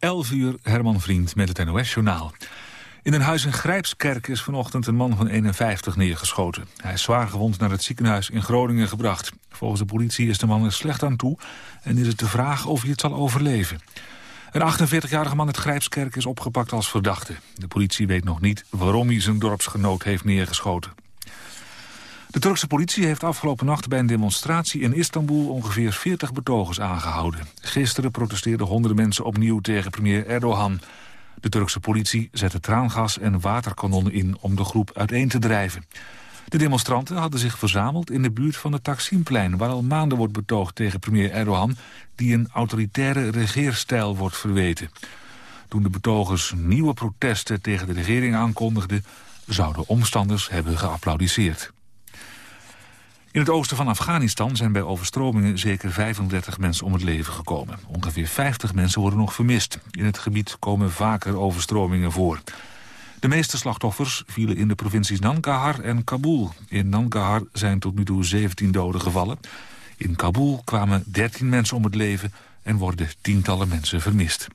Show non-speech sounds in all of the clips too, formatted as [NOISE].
11 uur, Herman Vriend met het NOS-journaal. In een huis in Grijpskerk is vanochtend een man van 51 neergeschoten. Hij is zwaar gewond naar het ziekenhuis in Groningen gebracht. Volgens de politie is de man er slecht aan toe... en is het de vraag of hij het zal overleven. Een 48-jarige man uit Grijpskerk is opgepakt als verdachte. De politie weet nog niet waarom hij zijn dorpsgenoot heeft neergeschoten. De Turkse politie heeft afgelopen nacht bij een demonstratie in Istanbul ongeveer 40 betogers aangehouden. Gisteren protesteerden honderden mensen opnieuw tegen premier Erdogan. De Turkse politie zette traangas en waterkanonnen in om de groep uiteen te drijven. De demonstranten hadden zich verzameld in de buurt van het Taksimplein... waar al maanden wordt betoogd tegen premier Erdogan... die een autoritaire regeerstijl wordt verweten. Toen de betogers nieuwe protesten tegen de regering aankondigden... zouden omstanders hebben geapplaudiseerd. In het oosten van Afghanistan zijn bij overstromingen zeker 35 mensen om het leven gekomen. Ongeveer 50 mensen worden nog vermist. In het gebied komen vaker overstromingen voor. De meeste slachtoffers vielen in de provincies Nangarhar en Kabul. In Nangarhar zijn tot nu toe 17 doden gevallen. In Kabul kwamen 13 mensen om het leven en worden tientallen mensen vermist.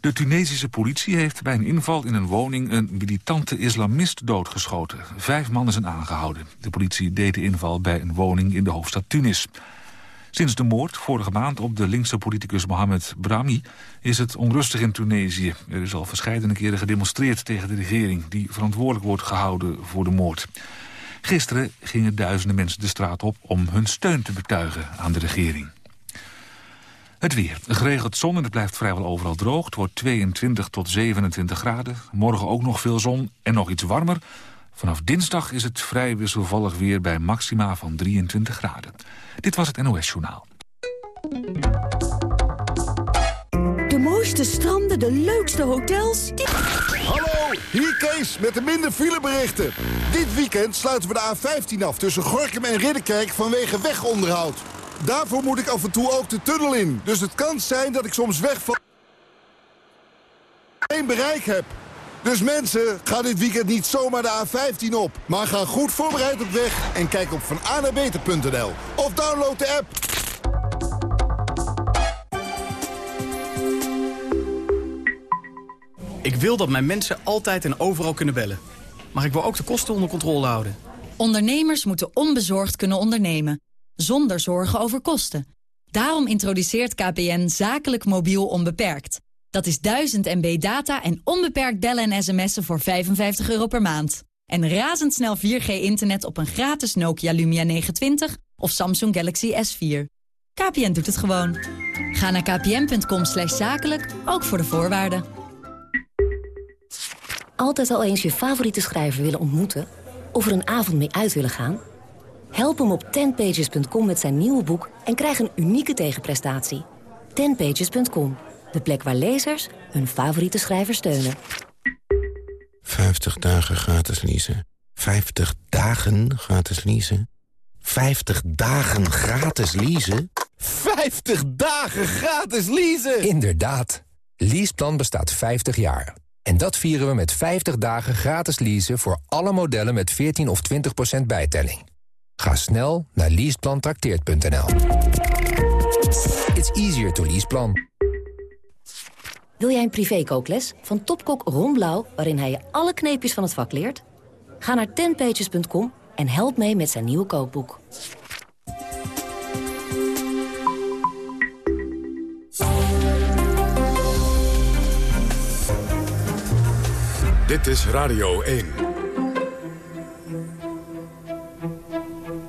De Tunesische politie heeft bij een inval in een woning een militante islamist doodgeschoten. Vijf mannen zijn aangehouden. De politie deed de inval bij een woning in de hoofdstad Tunis. Sinds de moord vorige maand op de linkse politicus Mohamed Brahmi is het onrustig in Tunesië. Er is al verschillende keren gedemonstreerd tegen de regering... die verantwoordelijk wordt gehouden voor de moord. Gisteren gingen duizenden mensen de straat op om hun steun te betuigen aan de regering. Het weer. Geregeld zon en het blijft vrijwel overal droog. Het wordt 22 tot 27 graden. Morgen ook nog veel zon en nog iets warmer. Vanaf dinsdag is het vrij wisselvallig weer bij maxima van 23 graden. Dit was het NOS Journaal. De mooiste stranden, de leukste hotels. Hallo, hier Kees met de minder fileberichten. Dit weekend sluiten we de A15 af tussen Gorkum en Ridderkerk vanwege wegonderhoud. Daarvoor moet ik af en toe ook de tunnel in. Dus het kan zijn dat ik soms weg van... geen bereik heb. Dus mensen, ga dit weekend niet zomaar de A15 op. Maar ga goed voorbereid op weg en kijk op vananabeter.nl. Of download de app. Ik wil dat mijn mensen altijd en overal kunnen bellen. Maar ik wil ook de kosten onder controle houden. Ondernemers moeten onbezorgd kunnen ondernemen zonder zorgen over kosten. Daarom introduceert KPN zakelijk mobiel onbeperkt. Dat is 1000 MB data en onbeperkt bellen en sms'en voor 55 euro per maand. En razendsnel 4G-internet op een gratis Nokia Lumia 920 of Samsung Galaxy S4. KPN doet het gewoon. Ga naar kpn.com zakelijk, ook voor de voorwaarden. Altijd al eens je favoriete schrijver willen ontmoeten? Of er een avond mee uit willen gaan? Help hem op 10pages.com met zijn nieuwe boek en krijg een unieke tegenprestatie. 10pages.com, de plek waar lezers hun favoriete schrijver steunen. 50 dagen gratis leasen. 50 dagen gratis leasen. 50 dagen gratis leasen? 50 dagen gratis leasen! Inderdaad. Leaseplan bestaat 50 jaar. En dat vieren we met 50 dagen gratis leasen voor alle modellen met 14 of 20% bijtelling. Ga snel naar leaseplantrakteert.nl. It's easier to leaseplan. Wil jij een privékookles van topkok Ron Blauw... waarin hij je alle kneepjes van het vak leert? Ga naar tenpages.com en help mee met zijn nieuwe kookboek. Dit is Radio 1.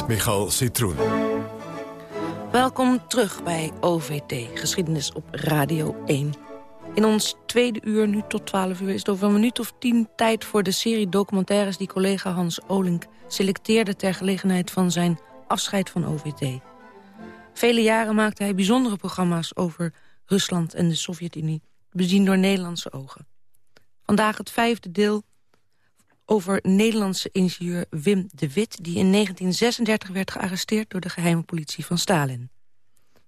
Met Michal Citroen. Welkom terug bij OVT, geschiedenis op Radio 1. In ons tweede uur, nu tot 12 uur, is het over een minuut of tien tijd... voor de serie documentaires die collega Hans Olink selecteerde... ter gelegenheid van zijn afscheid van OVT. Vele jaren maakte hij bijzondere programma's over Rusland en de Sovjet-Unie... bezien door Nederlandse ogen. Vandaag het vijfde deel over Nederlandse ingenieur Wim de Wit... die in 1936 werd gearresteerd door de geheime politie van Stalin.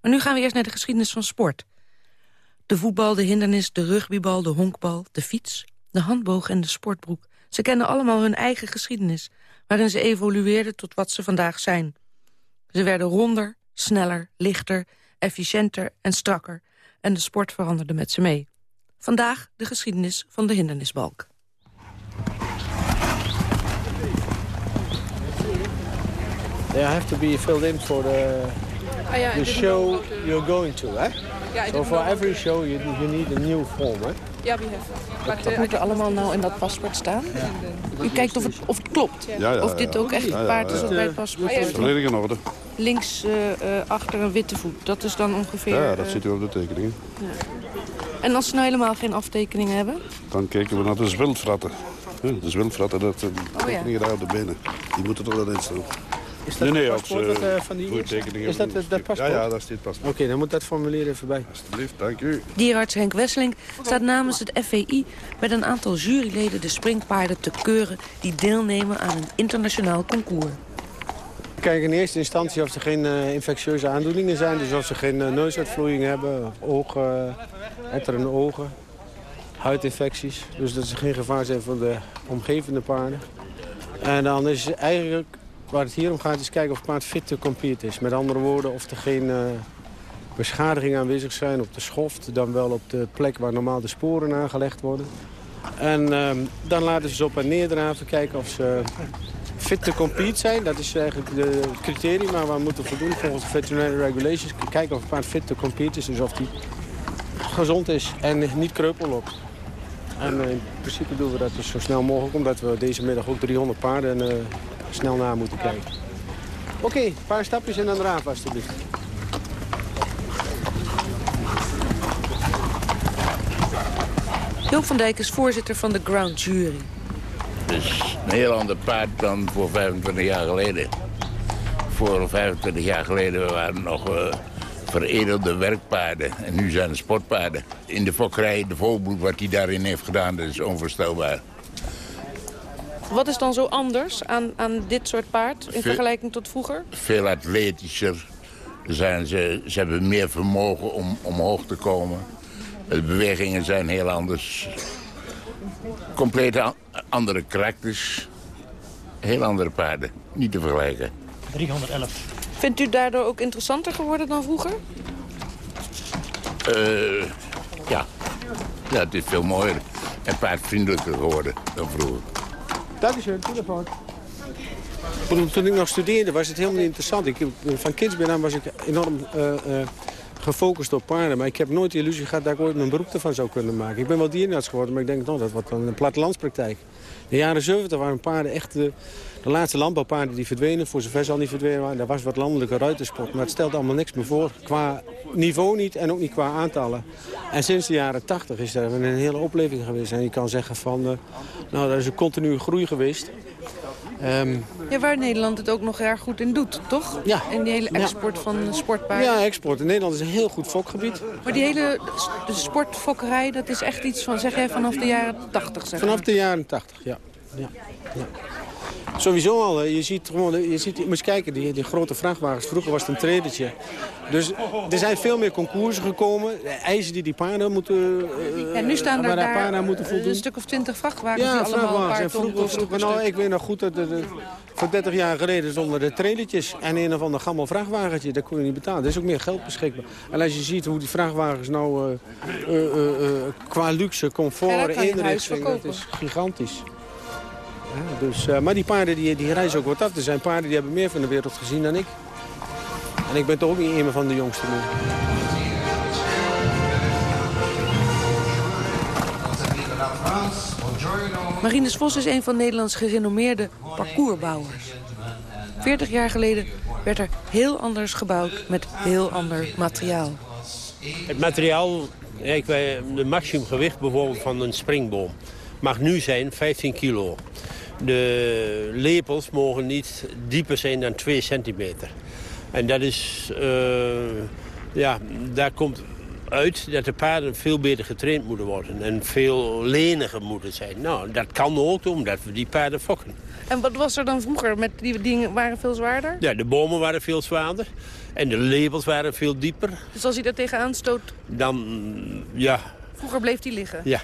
Maar nu gaan we eerst naar de geschiedenis van sport. De voetbal, de hindernis, de rugbybal, de honkbal, de fiets... de handboog en de sportbroek. Ze kennen allemaal hun eigen geschiedenis... waarin ze evolueerden tot wat ze vandaag zijn. Ze werden ronder, sneller, lichter, efficiënter en strakker... en de sport veranderde met ze mee. Vandaag de geschiedenis van de hindernisbalk. They have to be filled in for the, Ah, the show you're going to, hè? so for every show you, you need a new form, hè? Ja, we have. Wat moet er allemaal nou in dat paspoort staan? U kijkt of het, of het klopt. Ja, ja, of dit ook echt ja, ja, paard is ja. wat bij het paspoort hoort. Volledig in orde. Links eh, eh, achter een witte voet. Dat is dan ongeveer... Ja, dat eh, ziet u op de tekeningen. En als ze nou helemaal geen aftekeningen hebben? Dan kijken we naar de zwilfratten. Ja, de zwilfratten, dat zijn Oh, ja. tekeningen daar op de benen. Die moeten er dan in staan. Is dat nee, nee, op paspoort wat, eh, van die is? dat dat Ja, paspoort? ja, dat is dit paspoort. Oké, dan moet dat formulier even bij. Alsjeblieft, dank u. Dierenarts Henk Wesseling staat namens het FVI... met een aantal juryleden de springpaarden te keuren... die deelnemen aan een internationaal concours. We kijken in eerste instantie of er geen eh, infectieuze aandoeningen zijn. Dus of ze geen uh, neusuitvloeiing hebben, of ogen, etterende ogen, huidinfecties. Dus dat ze geen gevaar zijn voor de omgevende paarden. En dan is eigenlijk, waar het hier om gaat, is kijken of het paard fit to compete is. Met andere woorden, of er geen eh beschadigingen aanwezig zijn op de schoft... dan wel op de plek waar normaal de sporen aangelegd worden. En ehm, dan laten ze ze op en neer draven, kijken of ze fit to compete zijn. Dat is eigenlijk de criterium waar we moeten voldoen volgens de veterinary regulations. Kijken of het paard fit to compete is, dus of die gezond is en niet kreupel loopt. En eh, in principe doen we dat dus zo snel mogelijk, omdat we deze middag ook 300 paarden eh, snel na moeten kijken. Oké, een paar stapjes en dan draaf alstublieft. Joop van Dijk is voorzitter van de Ground Jury. Dus een heel ander paard dan voor 25 jaar geleden. Voor 25 jaar geleden waren het nog eh, veredelde werkpaarden. En nu zijn het sportpaarden. In de fokkerij, de volbloed, wat hij daarin heeft gedaan, dat is onvoorstelbaar. Wat is dan zo anders aan, aan dit soort paard in Ve- vergelijking tot vroeger? Veel atletischer. Zijn ze, ze hebben meer vermogen om omhoog te komen. De bewegingen zijn heel anders. Compleet andere karakters. Heel andere paarden. Niet te vergelijken. 311. Vindt u daardoor ook interessanter geworden dan vroeger? Eh, ja. ja, het is veel mooier en paardvriendelijker geworden dan vroeger. Dankjewel, telefoon. Ik bedoel, Toen ik nog studeerde was het helemaal niet interessant. Ik, van kinds aan was ik enorm eh, eh, gefocust op paarden. Maar ik heb nooit de illusie gehad dat ik ooit mijn beroep ervan zou kunnen maken. Ik ben wel dierenarts geworden, maar ik denk, nou, dat wordt dan een plattelandspraktijk. In de jaren 70 waren paarden echt de, de laatste landbouwpaarden die verdwenen. Voor zover ze al niet verdwenen waren. Dat was wat landelijke ruitersport. Maar het stelt allemaal niks meer voor. Qua niveau niet en ook niet qua aantallen. En sinds de jaren 80 is er een hele opleving geweest. En je kan zeggen van, eh, nou, dat is een continue groei geweest. Ehm, Ja, waar Nederland het ook nog erg goed in doet, toch? Ja. In die hele export van sportpaarden. ja, export. In Nederland is een heel goed fokgebied. Maar die hele de sportfokkerij, dat is echt iets van, zeg jij, vanaf de jaren 80, zeg Vanaf de jaren 80, ja. ja. ja. Sowieso al, je ziet gewoon, je ziet, moet kijken, die, die grote vrachtwagens. Vroeger was het een tredertje. Dus er zijn veel meer concoursen gekomen. De eisen die die paarden moeten, eh, En nu staan er daar aan moeten een voldoen. stuk of twintig vrachtwagens Ja, een vrachtwagens. En vroeger, nou, ik weet nog goed dat er, eh, voor 30 jaar geleden stonden de trailertjes en een of ander gammel vrachtwagentje. Dat kon je niet betalen. Er is ook meer geld beschikbaar. En als je ziet hoe die vrachtwagens nou eh, qua luxe, comfort, een inrichting, dat is gigantisch. Ja, dus, eh, maar die paarden die, die reizen ook wat af. Er zijn paarden die hebben meer van de wereld gezien dan ik. En ik ben toch ook niet een van de jongste nu. Marinus Vos is een van Nederlands gerenommeerde parcoursbouwers. 40 jaar geleden werd er heel anders gebouwd met heel ander materiaal. Het materiaal, wij, de maximumgewicht bijvoorbeeld van een springboom mag nu zijn 15 kilo. De lepels mogen niet dieper zijn dan 2 centimeter. En dat is, uh, ja, daar komt uit dat de paarden veel beter getraind moeten worden. En veel leniger moeten zijn. Nou, dat kan ook omdat we die paarden fokken. En wat was er dan vroeger? Met die dingen waren veel zwaarder? Ja, de bomen waren veel zwaarder. En de lepels waren veel dieper. Dus als hij daar tegenaan stoot? Dan, ja. Vroeger bleef hij liggen? Ja.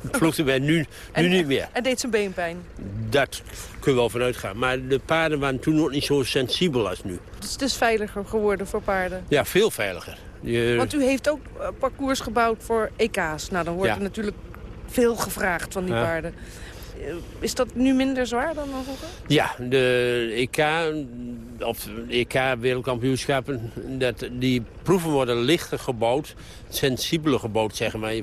[LAUGHS] Vloogde bij nu, nu niet meer. En deed zijn beenpijn? Dat kunnen we wel vanuit gaan. Maar de paarden waren toen nog niet zo sensibel als nu. Dus het is veiliger geworden voor paarden? Ja, veel veiliger. Je... Want u heeft ook eh, parcours gebouwd voor EK's. Nou, dan wordt er natuurlijk veel gevraagd van die paarden. Eh, is dat nu minder zwaar dan vroeger? Ja, de EK, of EK-wereldkampioenschappen, die proeven worden lichter gebouwd, sensibeler gebouwd, zeg maar,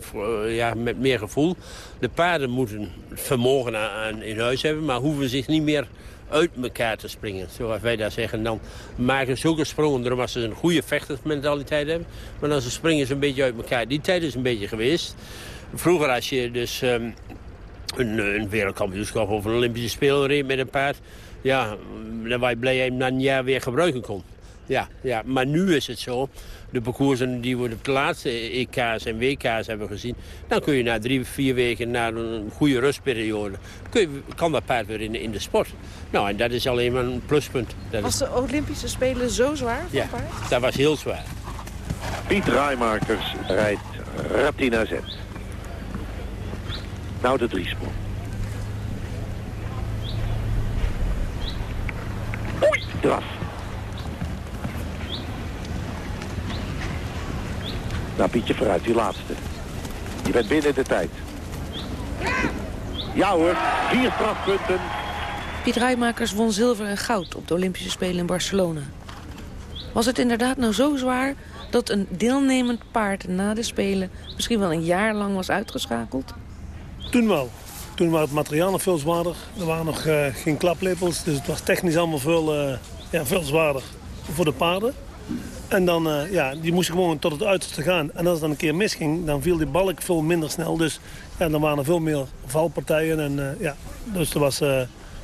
ja, met meer gevoel. De paarden moeten vermogen aan, in huis hebben, maar hoeven zich niet meer uit elkaar te springen, zoals wij dat zeggen. Dan maken zulke sprongen als ze een goede vechtersmentaliteit hebben. Maar dan springen ze een beetje uit elkaar. Die tijd is een beetje geweest. Vroeger als je dus ehm, een, een wereldkampioenschap of een Olympische Spelen reed met een paard... ja, dan was je blij dat je hem na een jaar weer gebruiken kon. Ja, ja, maar nu is het zo, de parcoursen die we op de laatste EK's en WK's hebben gezien... dan kun je na drie, vier weken, na een goede rustperiode... Kun je, kan dat paard weer in, in de sport. Nou, en dat is alleen maar een pluspunt. Dat was de Olympische Spelen zo zwaar voor ja, paard? dat was heel zwaar. Piet Rijmakers rijdt Ratina Z. Nou de driesprong. Oei, eraf. Nou Pietje vooruit, die laatste. Je bent binnen de tijd. Ja hoor, vier strafpunten. Piet Rijmakers won zilver en goud op de Olympische Spelen in Barcelona. Was het inderdaad nou zo zwaar dat een deelnemend paard na de Spelen... misschien wel een jaar lang was uitgeschakeld? Toen wel. Toen was het materiaal nog veel zwaarder. Er waren nog uh, geen klaplepels, dus het was technisch allemaal veel, uh, ja, veel zwaarder voor de paarden. En dan, uh, ja, die moesten gewoon tot het uiterste gaan. En als het dan een keer misging, dan viel die balk veel minder snel. Dus ja, dan waren er veel meer valpartijen. En, ja, dus dat was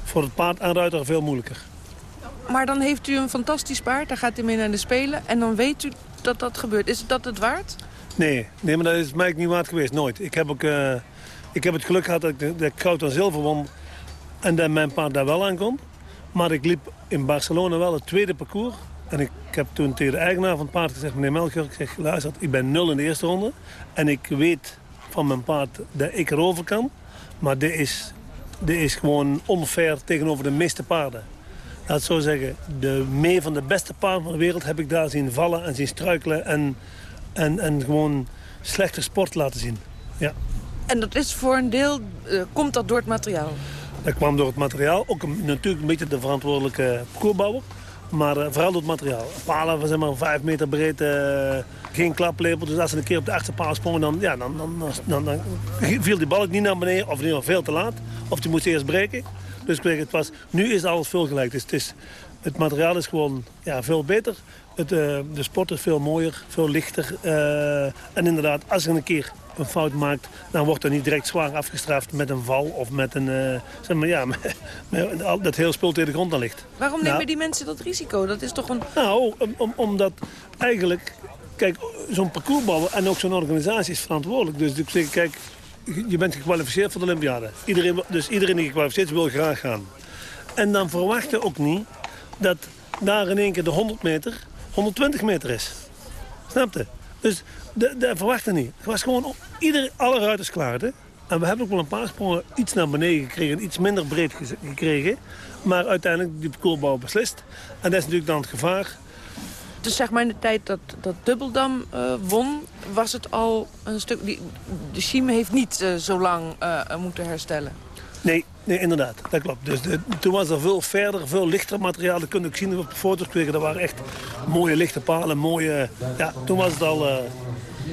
voor het paard en ruiter veel moeilijker. Maar dan heeft u een fantastisch paard, daar gaat hij mee naar de Spelen... en dan weet u dat dat gebeurt. Is dat het waard? Nee, nee maar dat is mij niet waard geweest, nooit. Ik heb ook... Ik heb het geluk gehad dat ik, dat ik en zilver won en dat mijn paard daar wel aan kon. Maar ik liep in Barcelona wel het tweede parcours. En ik, heb toen tegen de eigenaar van het paard gezegd... meneer Melchior, ik zeg, luister, ik ben nul in de eerste ronde. En ik weet van mijn paard dat ik erover kan. Maar dit is, dit is gewoon onfair tegenover de meeste paarden. Laat zo zeggen, de mee van de beste paarden van de wereld... heb ik daar zien vallen en zien struikelen... en, en, en gewoon slechte sport laten zien. Ja. En dat is voor een deel, uh, komt dat door het materiaal? Dat kwam door het materiaal. Ook een, natuurlijk een beetje de verantwoordelijke parcoursbouwer. Maar uh, vooral door het materiaal. Palen van zeg maar vijf meter breed, uh, geen klaplepel. Dus als ze een keer op de achterpaal sprongen, dan, ja, dan, dan, dan, dan, viel die balk niet naar beneden. Of in ieder veel te laat. Of die moest eerst breken. Dus het was, nu is alles veel gelijk. Dus het, is, het materiaal is gewoon ja, veel beter. Het, de sport is veel mooier, veel lichter. en inderdaad, als er een keer een fout maakt... dan wordt er niet direct zwaar afgestraft met een val of met een... Uh, zeg maar, ja, [LAUGHS] met, met, dat heel spul tegen de grond aan ligt. Waarom nemen nou, die mensen dat risico? Dat is toch een... Nou, om, omdat eigenlijk... Kijk, zo'n parcoursbouwer en ook zo'n organisatie is verantwoordelijk. Dus ik zeg, kijk, je bent gekwalificeerd voor de Olympiade. Iedereen, dus iedereen die gekwalificeerd is, wil graag gaan. En dan verwacht je ook niet dat daar in één keer de 100 meter 120 meter is. Snap je? Dus dat verwachten niet. Het was gewoon, ieder, alle ruiters klaar. Hè? En we hebben ook wel een paar sprongen iets naar beneden gekregen, iets minder breed gekregen. Maar uiteindelijk die koelbouw beslist. En dat is natuurlijk dan het gevaar. Dus zeg maar in de tijd dat, dat Dubbeldam uh, won, was het al een stuk... Die, de Chiem heeft niet uh, zo lang uh, moeten herstellen. Nee, nee, inderdaad. Dat klopt. Dus de, toen was er veel verder, veel lichter materiaal. Dat kun je ook zien op de foto's kregen. Dat waren echt mooie lichte palen, mooie... Ja, toen was het al...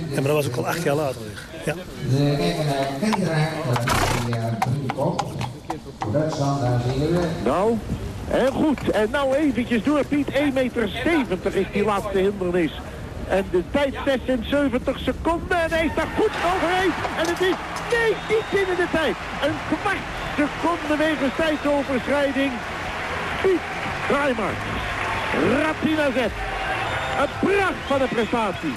Ja, maar dat was ook al acht jaar later weer. Ja. Nou, heel goed. En nou eventjes door Piet. 1,70 meter is die laatste hindernis. En de tijd 76 seconden. En hij is daar goed overheen. En het is, nee, niet binnen de tijd. Een kwart seconde wegens tijdsoverschrijding. Piet Rijmer. Rapina zet. Een pracht van de prestatie.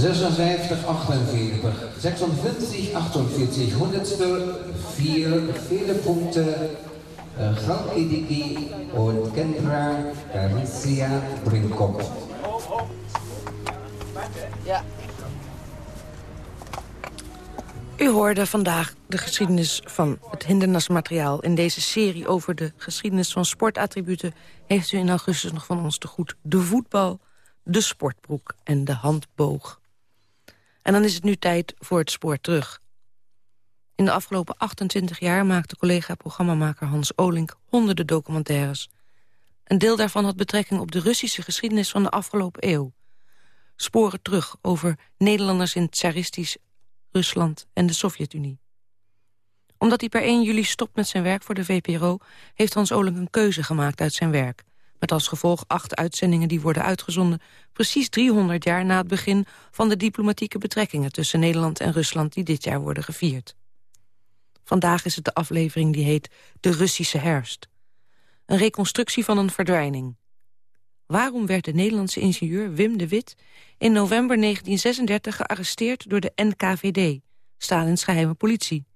56, 48, 56, 48, hundertstel, vier Fehlerpunkte, äh, Halkediki und Kendra Galicia Brinkop. Ja. U hoorde vandaag de geschiedenis van het hindernasmateriaal. In deze serie over de geschiedenis van sportattributen... heeft u in augustus nog van ons te goed de voetbal, de sportbroek en de handboog. En dan is het nu tijd voor het spoor terug. In de afgelopen 28 jaar maakte collega-programmamaker Hans Olink honderden documentaires. Een deel daarvan had betrekking op de Russische geschiedenis van de afgelopen eeuw. Sporen terug over Nederlanders in tsaristisch Rusland en de Sovjet-Unie. Omdat hij per 1 juli stopt met zijn werk voor de VPRO... heeft Hans Olink een keuze gemaakt uit zijn werk. Met als gevolg acht uitzendingen die worden uitgezonden... precies 300 jaar na het begin van de diplomatieke betrekkingen... tussen Nederland en Rusland die dit jaar worden gevierd. Vandaag is het de aflevering die heet De Russische Herfst. Een reconstructie van een verdwijning. Waarom werd de Nederlandse ingenieur Wim de Wit... in november 1936 gearresteerd door de NKVD... Stalins geheime politie?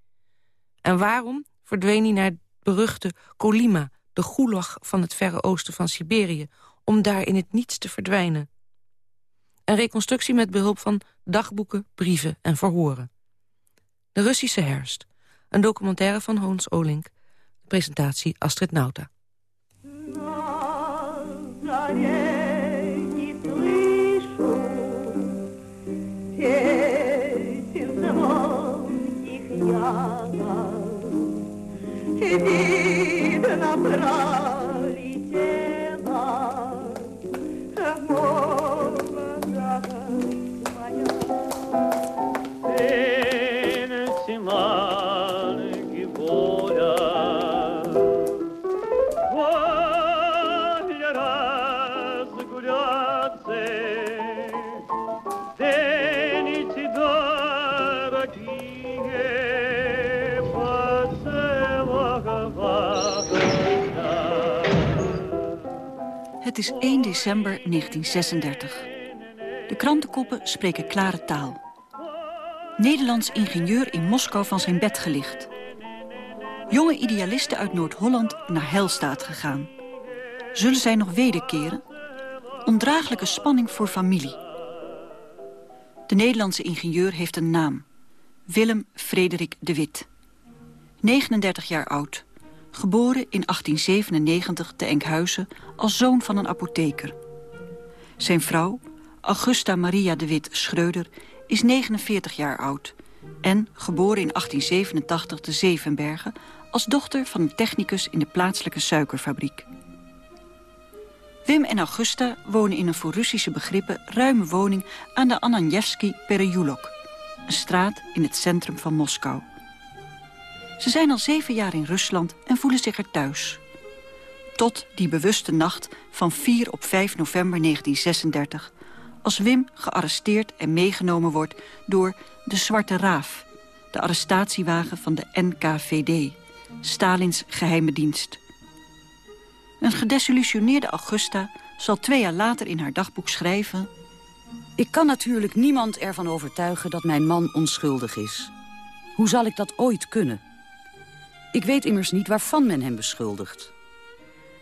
En waarom verdween hij naar het beruchte Kolima de gulag van het verre oosten van Siberië... om daar in het niets te verdwijnen. Een reconstructie met behulp van dagboeken, brieven en verhoren. De Russische herfst. Een documentaire van Hans Olink. presentatie Astrid Nauta. Rama. December 1936. De krantenkoppen spreken klare taal. Nederlands ingenieur in Moskou van zijn bed gelicht. Jonge idealisten uit Noord-Holland naar Helstaat gegaan. Zullen zij nog wederkeren? Ondraaglijke spanning voor familie. De Nederlandse ingenieur heeft een naam. Willem Frederik de Wit. 39 jaar oud. Geboren in 1897 te Enkhuizen als zoon van een apotheker. Zijn vrouw, Augusta Maria de Wit Schreuder, is 49 jaar oud... en geboren in 1887 te Zevenbergen... als dochter van een technicus in de plaatselijke suikerfabriek. Wim en Augusta wonen in een voor Russische begrippen... ruime woning aan de Ananjevski Perejulok... een straat in het centrum van Moskou. Ze zijn al zeven jaar in Rusland en voelen zich er thuis. Tot die bewuste nacht van 4 op 5 november 1936... als Wim gearresteerd en meegenomen wordt door de Zwarte Raaf... de arrestatiewagen van de NKVD, Stalins geheime dienst. Een gedesillusioneerde Augusta zal twee jaar later in haar dagboek schrijven... Ik kan natuurlijk niemand ervan overtuigen dat mijn man onschuldig is. Hoe zal ik dat ooit kunnen? Ik weet immers niet waarvan men hem beschuldigt.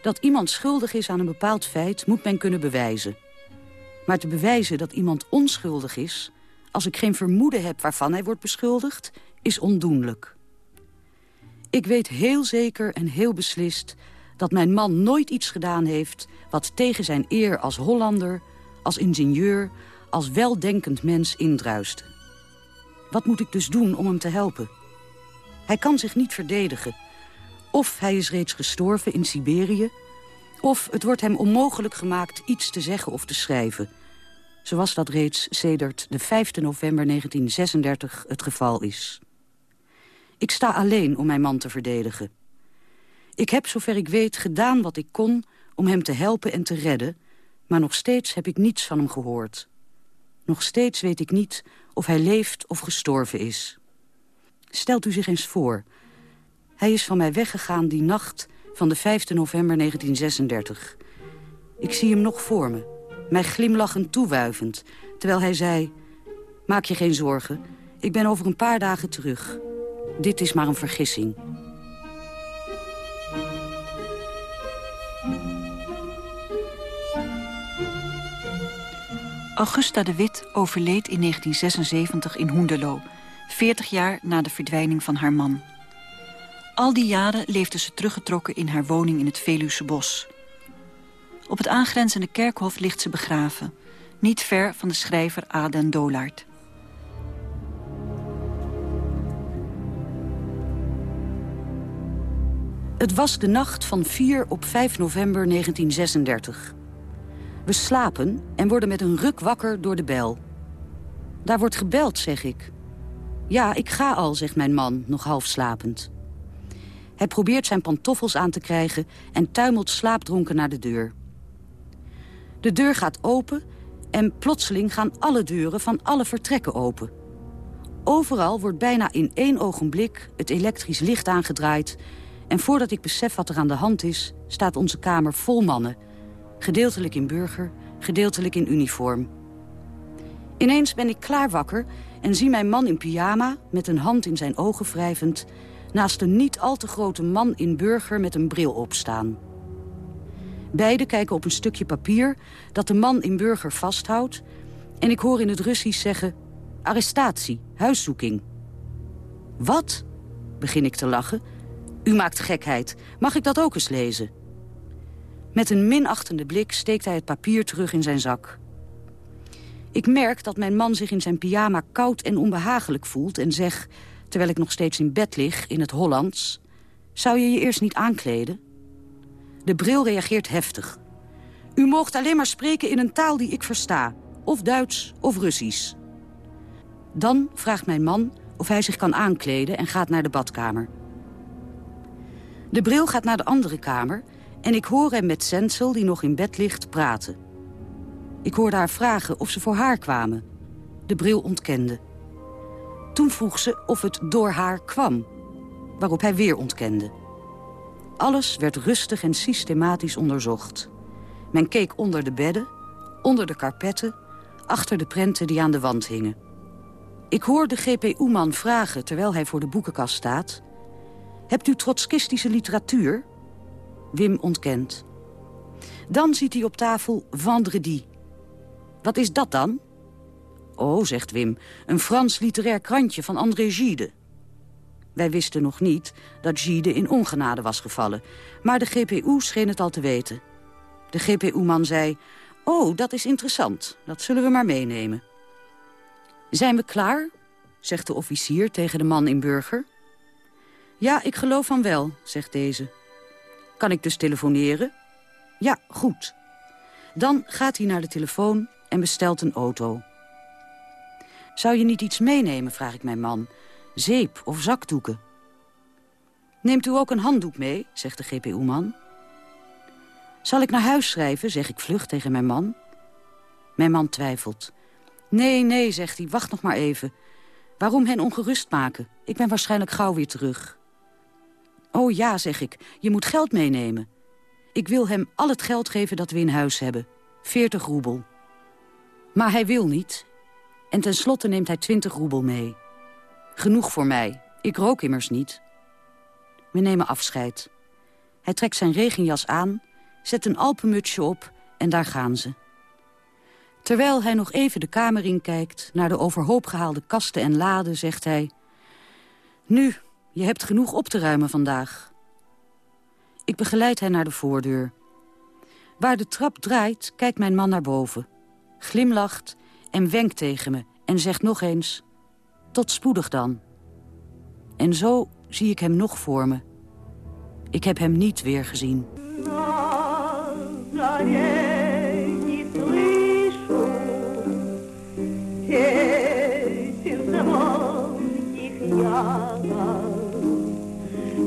Dat iemand schuldig is aan een bepaald feit moet men kunnen bewijzen. Maar te bewijzen dat iemand onschuldig is... als ik geen vermoeden heb waarvan hij wordt beschuldigd... is ondoenlijk. Ik weet heel zeker en heel beslist... dat mijn man nooit iets gedaan heeft... wat tegen zijn eer als Hollander, als ingenieur... als weldenkend mens indruiste. Wat moet ik dus doen om hem te helpen? Hij kan zich niet verdedigen. Of hij is reeds gestorven in Siberië... of het wordt hem onmogelijk gemaakt iets te zeggen of te schrijven... zoals dat reeds sedert de 5 november 1936 het geval is. Ik sta alleen om mijn man te verdedigen. Ik heb, zover ik weet, gedaan wat ik kon om hem te helpen en te redden... maar nog steeds heb ik niets van hem gehoord. Nog steeds weet ik niet of hij leeft of gestorven is. Stelt u zich eens voor. Hij is van mij weggegaan die nacht van de 5 november 1936. Ik zie hem nog voor me, mij glimlachend toewuivend... terwijl hij zei, maak je geen zorgen, ik ben over een paar dagen terug. Dit is maar een vergissing. Augusta de Wit overleed in 1976 in Hoenderloo... 40 jaar na de verdwijning van haar man. Al die jaren leefde ze teruggetrokken in haar woning in het Veluwse bos. Op het aangrenzende kerkhof ligt ze begraven... niet ver van de schrijver Aden Dolaert. Het was de nacht van 4 op 5 november 1936. We slapen en worden met een ruk wakker door de bel. Daar wordt gebeld, zeg ik. Ja, ik ga al, zegt mijn man, nog half slapend. Hij probeert zijn pantoffels aan te krijgen en tuimelt slaapdronken naar de deur. De deur gaat open en plotseling gaan alle deuren van alle vertrekken open. Overal wordt bijna in één ogenblik het elektrisch licht aangedraaid... en voordat ik besef wat er aan de hand is, staat onze kamer vol mannen... gedeeltelijk in burger, gedeeltelijk in uniform. Ineens ben ik klaar wakker en zie mijn man in pyjama... met een hand in zijn ogen wrijvend... naast een niet al te grote man in burger met een bril opstaan. Beiden kijken op een stukje papier dat de man in burger vasthoudt... en ik hoor in het Russisch zeggen... arrestatie, huiszoeking. Wat? begin ik te lachen. U maakt gekheid. Mag ik dat ook eens lezen? Met een minachtende blik steekt hij het papier terug in zijn zak. Ik merk dat mijn man zich in zijn pyjama koud en onbehagelijk voelt... en zeg, terwijl ik nog steeds in bed lig, in het Hollands... zou je je eerst niet aankleden? De bril reageert heftig. U moogt alleen maar spreken in een taal die ik versta. Of Duits of Russisch. Dan vraagt mijn man of hij zich kan aankleden en gaat naar de badkamer. De bril gaat naar de andere kamer... en ik hoor hem met Sensel, die nog in bed ligt, praten. Ik hoorde haar vragen of ze voor haar kwamen. De bril ontkende. Toen vroeg ze of het door haar kwam, waarop hij weer ontkende. Alles werd rustig en systematisch onderzocht. Men keek onder de bedden, onder de karpetten... achter de prenten die aan de wand hingen. Ik hoor de GPU-man vragen, terwijl hij voor de boekenkast staat... Hebt u trotskistische literatuur? Wim ontkent. Dan ziet hij op tafel Vendredi. Wat is dat dan? Oh, zegt Wim, een Frans literair krantje van André Gide. Wij wisten nog niet dat Gide in ongenade was gevallen. Maar de GPU scheen het al te weten. De GPU-man zei... Oh, dat is interessant. Dat zullen we maar meenemen. Zijn we klaar? zegt de officier tegen de man in burger. Ja, ik geloof van wel, zegt deze. Kan ik dus telefoneren? Ja, goed. Dan gaat hij naar de telefoon en bestelt een auto. Zou je niet iets meenemen, vraag ik mijn man. Zeep of zakdoeken. Neemt u ook een handdoek mee, zegt de GPU-man. Zal ik naar huis schrijven, zeg ik vlug tegen mijn man. Mijn man twijfelt. Nee, nee, zegt hij, wacht nog maar even. Waarom hen ongerust maken? Ik ben waarschijnlijk gauw weer terug. Oh ja, zeg ik, je moet geld meenemen. Ik wil hem al het geld geven dat we in huis hebben. 40 roebel. Maar hij wil niet. En tenslotte neemt hij 20 roebel mee. Genoeg voor mij. Ik rook immers niet. We nemen afscheid. Hij trekt zijn regenjas aan, zet een alpenmutsje op en daar gaan ze. Terwijl hij nog even de kamer in kijkt, naar de overhoop gehaalde kasten en laden, zegt hij... Nu, je hebt genoeg op te ruimen vandaag. Ik begeleid hij naar de voordeur. Waar de trap draait, kijkt mijn man naar boven. Glimlacht en wenkt tegen me en zegt nog eens... Tot spoedig dan. En zo zie ik hem nog voor me. Ik heb hem niet weer gezien.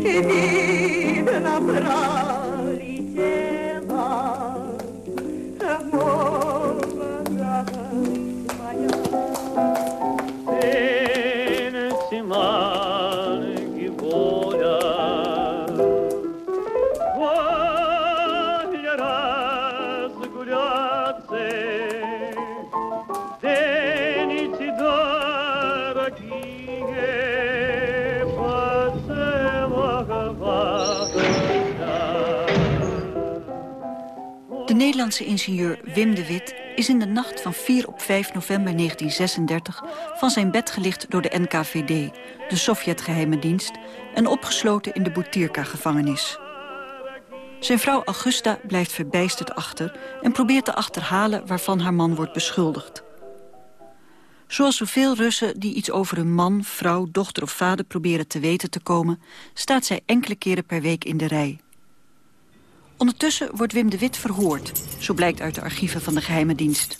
vive Nederlandse ingenieur Wim de Wit is in de nacht van 4 op 5 november 1936 van zijn bed gelicht door de NKVD, de Sovjet-geheime dienst, en opgesloten in de Butyrka-gevangenis. Zijn vrouw Augusta blijft verbijsterd achter en probeert te achterhalen waarvan haar man wordt beschuldigd. Zoals zoveel Russen die iets over hun man, vrouw, dochter of vader proberen te weten te komen, staat zij enkele keren per week in de rij. Ondertussen wordt Wim de Wit verhoord, zo blijkt uit de archieven van de geheime dienst.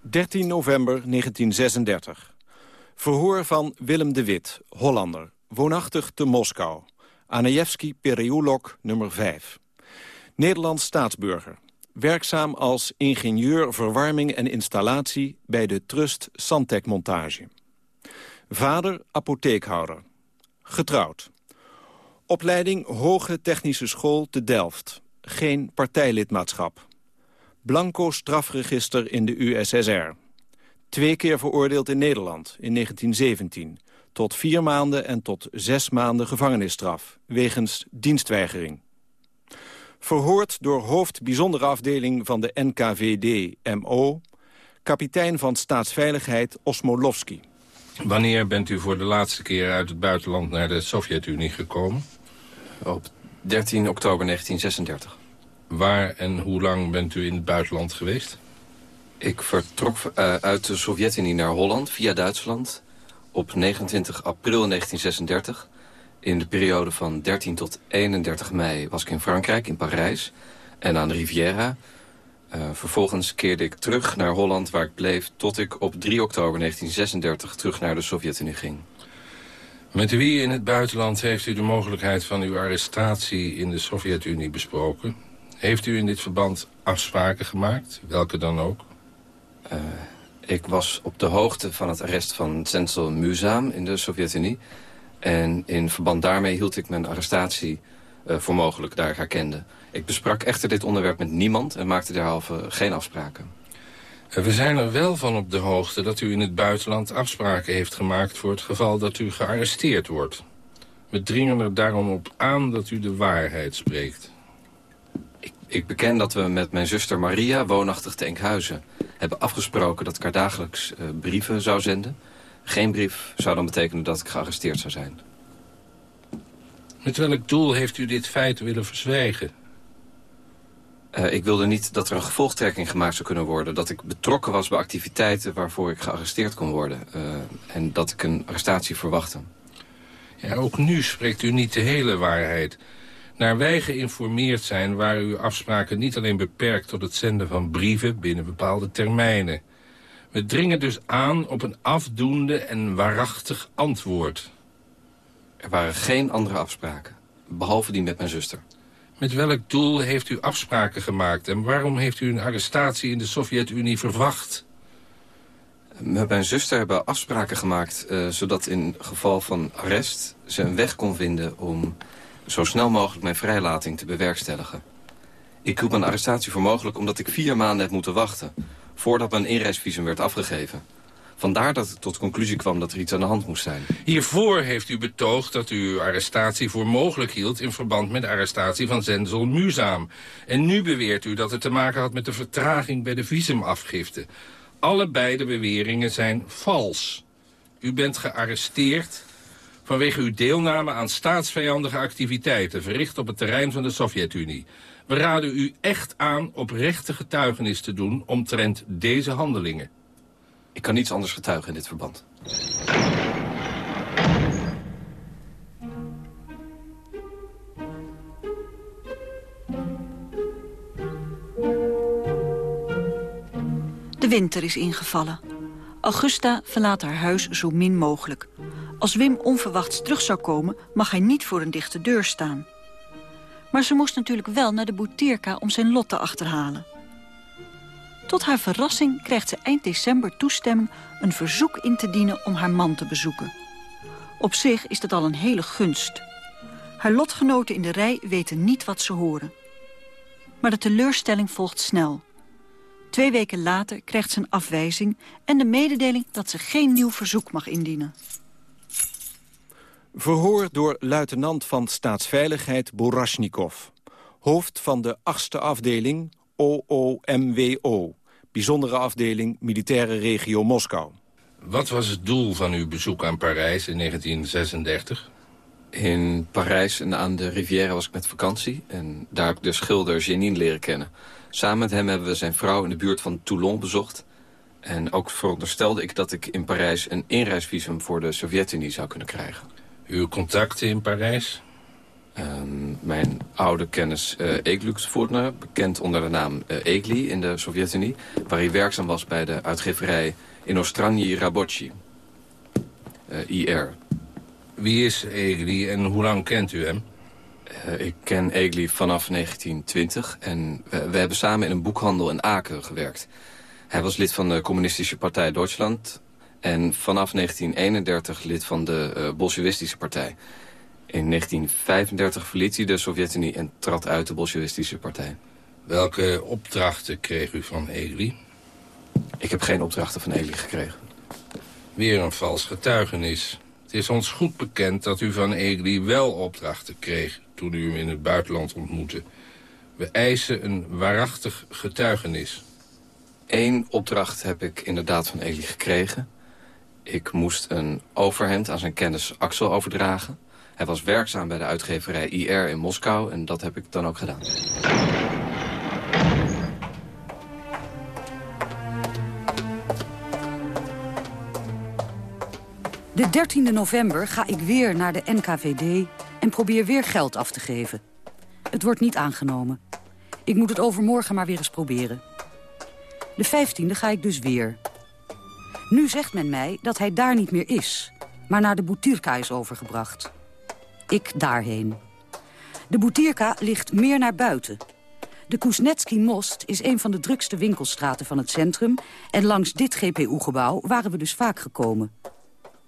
13 november 1936. Verhoor van Willem de Wit, Hollander, woonachtig te Moskou. Anajevski Periulok nummer 5. Nederlands staatsburger. Werkzaam als ingenieur verwarming en installatie bij de Trust Santec Montage. Vader apotheekhouder. Getrouwd. Opleiding Hoge Technische School te Delft. Geen partijlidmaatschap. Blanco strafregister in de USSR. Twee keer veroordeeld in Nederland in 1917. Tot vier maanden en tot zes maanden gevangenisstraf. Wegens dienstweigering. Verhoord door hoofd bijzondere afdeling van de NKVD-MO... kapitein van staatsveiligheid Osmolovski. Wanneer bent u voor de laatste keer uit het buitenland naar de Sovjet-Unie gekomen? Op 13 oktober 1936. Waar en hoe lang bent u in het buitenland geweest? Ik vertrok uh, uit de Sovjet-Unie naar Holland via Duitsland op 29 april 1936. In de periode van 13 tot 31 mei was ik in Frankrijk, in Parijs en aan de Riviera. Uh, vervolgens keerde ik terug naar Holland waar ik bleef tot ik op 3 oktober 1936 terug naar de Sovjet-Unie ging. Met wie in het buitenland heeft u de mogelijkheid van uw arrestatie in de Sovjet-Unie besproken? Heeft u in dit verband afspraken gemaakt, welke dan ook? Uh, ik was op de hoogte van het arrest van Zenzel Muzam in de Sovjet-Unie. En in verband daarmee hield ik mijn arrestatie uh, voor mogelijk daar herkende. Ik besprak echter dit onderwerp met niemand en maakte derhalve geen afspraken. We zijn er wel van op de hoogte dat u in het buitenland afspraken heeft gemaakt... voor het geval dat u gearresteerd wordt. We dringen er daarom op aan dat u de waarheid spreekt. Ik, ik beken dat we met mijn zuster Maria, woonachtig te Enkhuizen... hebben afgesproken dat ik haar dagelijks uh, brieven zou zenden. Geen brief zou dan betekenen dat ik gearresteerd zou zijn. Met welk doel heeft u dit feit willen verzwijgen? Uh, ik wilde niet dat er een gevolgtrekking gemaakt zou kunnen worden. Dat ik betrokken was bij activiteiten waarvoor ik gearresteerd kon worden. Uh, en dat ik een arrestatie verwachtte. Ja, ook nu spreekt u niet de hele waarheid. Naar wij geïnformeerd zijn waren uw afspraken niet alleen beperkt... tot het zenden van brieven binnen bepaalde termijnen. We dringen dus aan op een afdoende en waarachtig antwoord. Er waren geen andere afspraken, behalve die met mijn zuster. Met welk doel heeft u afspraken gemaakt... en waarom heeft u een arrestatie in de Sovjet-Unie verwacht? Met mijn zuster hebben afspraken gemaakt... Uh, zodat in geval van arrest ze een weg kon vinden... om zo snel mogelijk mijn vrijlating te bewerkstelligen. Ik hield mijn arrestatie voor mogelijk omdat ik vier maanden heb moeten wachten... voordat mijn inreisvisum werd afgegeven... Vandaar dat het tot de conclusie kwam dat er iets aan de hand moest zijn. Hiervoor heeft u betoogd dat u uw arrestatie voor mogelijk hield... in verband met de arrestatie van Zenzel Muzaam. En nu beweert u dat het te maken had met de vertraging bij de visumafgifte. Allebei de beweringen zijn vals. U bent gearresteerd vanwege uw deelname aan staatsvijandige activiteiten... verricht op het terrein van de Sovjet-Unie. We raden u echt aan oprechte getuigenis te doen omtrent deze handelingen. Ik kan niets anders getuigen in dit verband. De winter is ingevallen. Augusta verlaat haar huis zo min mogelijk. Als Wim onverwachts terug zou komen, mag hij niet voor een dichte deur staan. Maar ze moest natuurlijk wel naar de Boutierka om zijn lot te achterhalen. Tot haar verrassing krijgt ze eind december toestemming een verzoek in te dienen om haar man te bezoeken. Op zich is dat al een hele gunst. Haar lotgenoten in de rij weten niet wat ze horen. Maar de teleurstelling volgt snel. Twee weken later krijgt ze een afwijzing en de mededeling dat ze geen nieuw verzoek mag indienen. Verhoor door luitenant van Staatsveiligheid Borashnikov. Hoofd van de 8e afdeling OOMWO. Bijzondere afdeling Militaire Regio Moskou. Wat was het doel van uw bezoek aan Parijs in 1936? In Parijs en aan de Riviera was ik met vakantie. En daar heb ik de schilder Janine leren kennen. Samen met hem hebben we zijn vrouw in de buurt van Toulon bezocht. En ook veronderstelde ik dat ik in Parijs een inreisvisum voor de Sovjet-Unie zou kunnen krijgen. Uw contacten in Parijs? Um, mijn oude kennis uh, Eglux Voertner, bekend onder de naam uh, Egli in de Sovjet-Unie... waar hij werkzaam was bij de uitgeverij Inostranji Rabochi, uh, IR. Wie is Egli en hoe lang kent u hem? Uh, ik ken Egli vanaf 1920 en we, we, hebben samen in een boekhandel in Aken gewerkt. Hij was lid van de Communistische Partij Duitsland... en vanaf 1931 lid van de Bolsjewistische Partij. In 1935 verliet hij de Sovjet-Unie en trad uit de Bolsjewistische Partij. Welke opdrachten kreeg u van Egli? Ik heb geen opdrachten van Egli gekregen. Weer een vals getuigenis. Het is ons goed bekend dat u van Egli wel opdrachten kreeg... toen u hem in het buitenland ontmoette. We eisen een waarachtig getuigenis. Eén opdracht heb ik inderdaad van Egli gekregen. Ik moest een overhemd aan zijn kennis Axel overdragen. Hij was werkzaam bij de uitgeverij IR in Moskou en dat heb ik dan ook gedaan. De 13e november ga ik weer naar de NKVD en probeer weer geld af te geven. Het wordt niet aangenomen. Ik moet het overmorgen maar weer eens proberen. De 15e ga ik dus weer. Nu zegt men mij dat hij daar niet meer is, maar naar de Boutyrka is overgebracht. Ik daarheen. De Boutyrka ligt meer naar buiten. De Kuznetsky Most is een van de drukste winkelstraten van het centrum... en langs dit GPU-gebouw waren we dus vaak gekomen.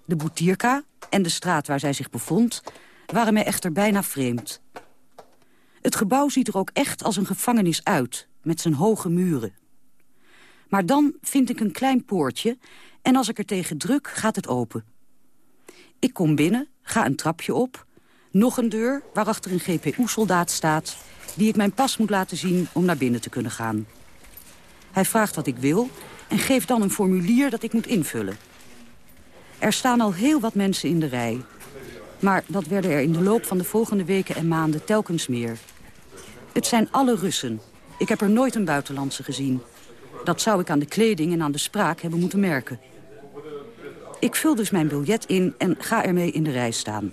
De Boutyrka en de straat waar zij zich bevond... waren mij echter bijna vreemd. Het gebouw ziet er ook echt als een gevangenis uit, met zijn hoge muren. Maar dan vind ik een klein poortje en als ik er tegen druk, gaat het open. Ik kom binnen, ga een trapje op... nog een deur waarachter een GPU-soldaat staat... die ik mijn pas moet laten zien om naar binnen te kunnen gaan. Hij vraagt wat ik wil en geeft dan een formulier dat ik moet invullen. Er staan al heel wat mensen in de rij. Maar dat werden er in de loop van de volgende weken en maanden telkens meer. Het zijn alle Russen. Ik heb er nooit een buitenlandse gezien. Dat zou ik aan de kleding en aan de spraak hebben moeten merken. Ik vul dus mijn biljet in en ga ermee in de rij staan.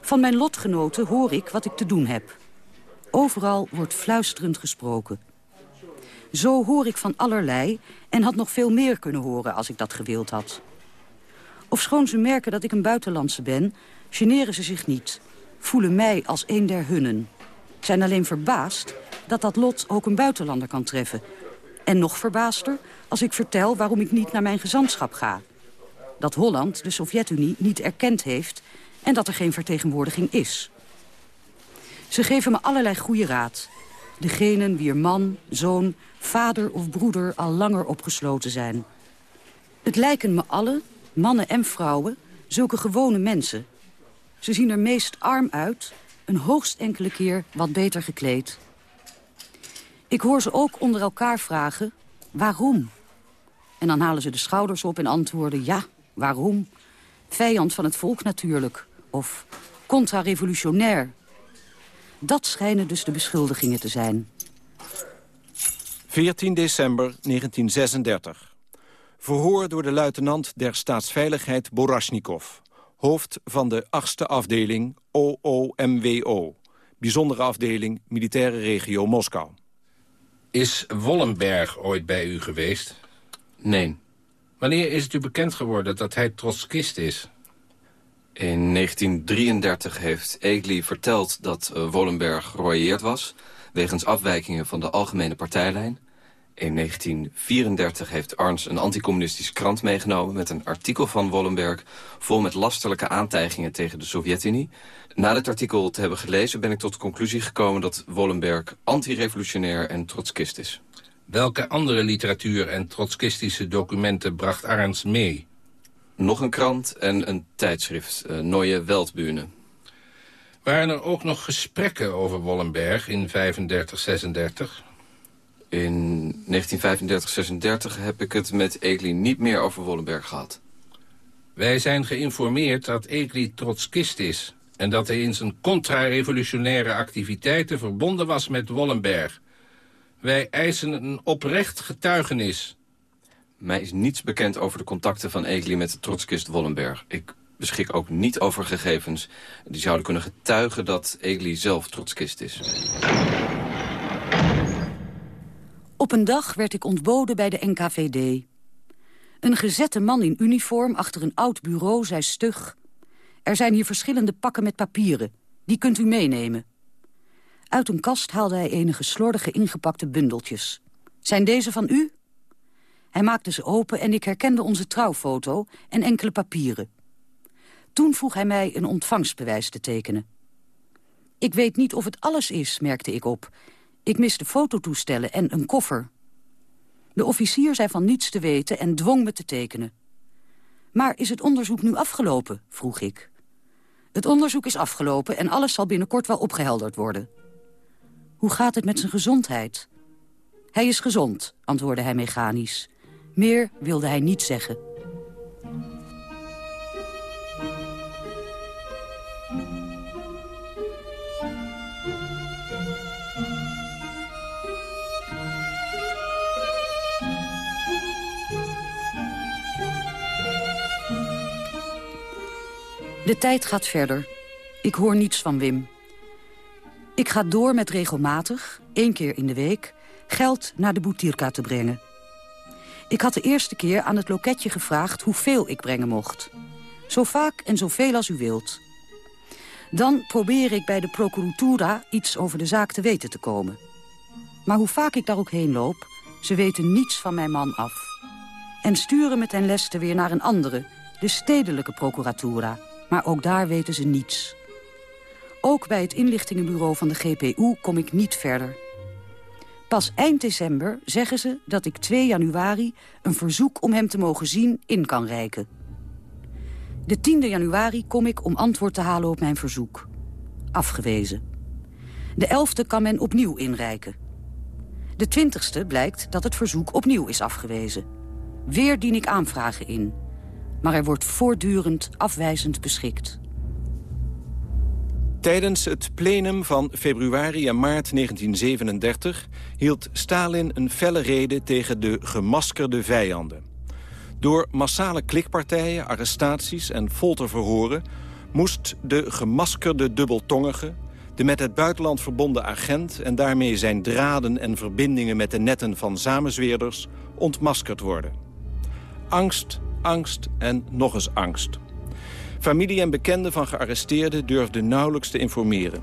Van mijn lotgenoten hoor ik wat ik te doen heb. Overal wordt fluisterend gesproken. Zo hoor ik van allerlei en had nog veel meer kunnen horen als ik dat gewild had. Ofschoon ze merken dat ik een buitenlandse ben, generen ze zich niet. Voelen mij als een der hunnen. Zijn alleen verbaasd dat dat lot ook een buitenlander kan treffen. En nog verbaaster als ik vertel waarom ik niet naar mijn gezantschap ga. Dat Holland de Sovjet-Unie niet erkend heeft en dat er geen vertegenwoordiging is. Ze geven me allerlei goede raad. Degenen wier man, zoon, vader of broeder al langer opgesloten zijn. Het lijken me allen, mannen en vrouwen, zulke gewone mensen. Ze zien er meest arm uit, een hoogst enkele keer wat beter gekleed. Ik hoor ze ook onder elkaar vragen, waarom? En dan halen ze de schouders op en antwoorden, ja, waarom? Vijand van het volk natuurlijk. Of contra-revolutionair. Dat schijnen dus de beschuldigingen te zijn. 14 december 1936. Verhoor door de luitenant der staatsveiligheid Borashnikov. Hoofd van de 8e afdeling OOMWO. Bijzondere afdeling Militaire Regio Moskou. Is Wollenberg ooit bij u geweest? Nee. Wanneer is het u bekend geworden dat hij trotskist is? In 1933 heeft Egli verteld dat uh, Wollenberg geroyeerd was... wegens afwijkingen van de algemene partijlijn. In 1934 heeft Arns een anticommunistische krant meegenomen... met een artikel van Wollenberg vol met lasterlijke aantijgingen tegen de Sovjet-Unie. Na dit artikel te hebben gelezen ben ik tot de conclusie gekomen... dat Wollenberg antirevolutionair en trotskist is. Welke andere literatuur en trotskistische documenten bracht Arns mee? Nog een krant en een tijdschrift, uh, Neue Weltbühne. Waren er ook nog gesprekken over Wollenberg in 35, 36? In 1935, 36 heb ik het met Egli niet meer over Wollenberg gehad. Wij zijn geïnformeerd dat Egli trotskist is... en dat hij in zijn contra-revolutionaire activiteiten verbonden was met Wollenberg. Wij eisen een oprecht getuigenis. Mij is niets bekend over de contacten van Egli met de trotskist Wollenberg. Ik beschik ook niet over gegevens die zouden kunnen getuigen dat Egli zelf trotskist is. Op een dag werd ik ontboden bij de NKVD. Een gezette man in uniform achter een oud bureau zei stug... Er zijn hier verschillende pakken met papieren. Die kunt u meenemen. Uit een kast haalde hij enige slordige ingepakte bundeltjes. Zijn deze van u? Hij maakte ze open en ik herkende onze trouwfoto en enkele papieren. Toen vroeg hij mij een ontvangstbewijs te tekenen. Ik weet niet of het alles is, merkte ik op. Ik miste fototoestellen en een koffer. De officier zei van niets te weten en dwong me te tekenen. Maar is het onderzoek nu afgelopen, vroeg ik. Het onderzoek is afgelopen en alles zal binnenkort wel opgehelderd worden. Hoe gaat het met zijn gezondheid? Hij is gezond, antwoordde hij mechanisch. Meer wilde hij niet zeggen. De tijd gaat verder. Ik hoor niets van Wim. Ik ga door met regelmatig, één keer in de week... geld naar de Boutirka te brengen. Ik had de eerste keer aan het loketje gevraagd hoeveel ik brengen mocht. Zo vaak en zoveel als u wilt. Dan probeer ik bij de procuratura iets over de zaak te weten te komen. Maar hoe vaak ik daar ook heen loop, ze weten niets van mijn man af. En sturen met ten leste weer naar een andere, de stedelijke procuratura. Maar ook daar weten ze niets. Ook bij het inlichtingenbureau van de GPU kom ik niet verder. Pas eind december zeggen ze dat ik 2 januari... een verzoek om hem te mogen zien in kan reiken. De 10e januari kom ik om antwoord te halen op mijn verzoek. Afgewezen. De 11e kan men opnieuw inreiken. De 20e blijkt dat het verzoek opnieuw is afgewezen. Weer dien ik aanvragen in. Maar er wordt voortdurend afwijzend beschikt. Tijdens het plenum van februari en maart 1937 hield Stalin een felle rede tegen de gemaskerde vijanden. Door massale klikpartijen, arrestaties en folterverhoren moest de gemaskerde dubbeltongige, de met het buitenland verbonden agent en daarmee zijn draden en verbindingen met de netten van samenzweerders ontmaskerd worden. Angst, angst en nog eens angst. Familie en bekenden van gearresteerden durfden nauwelijks te informeren.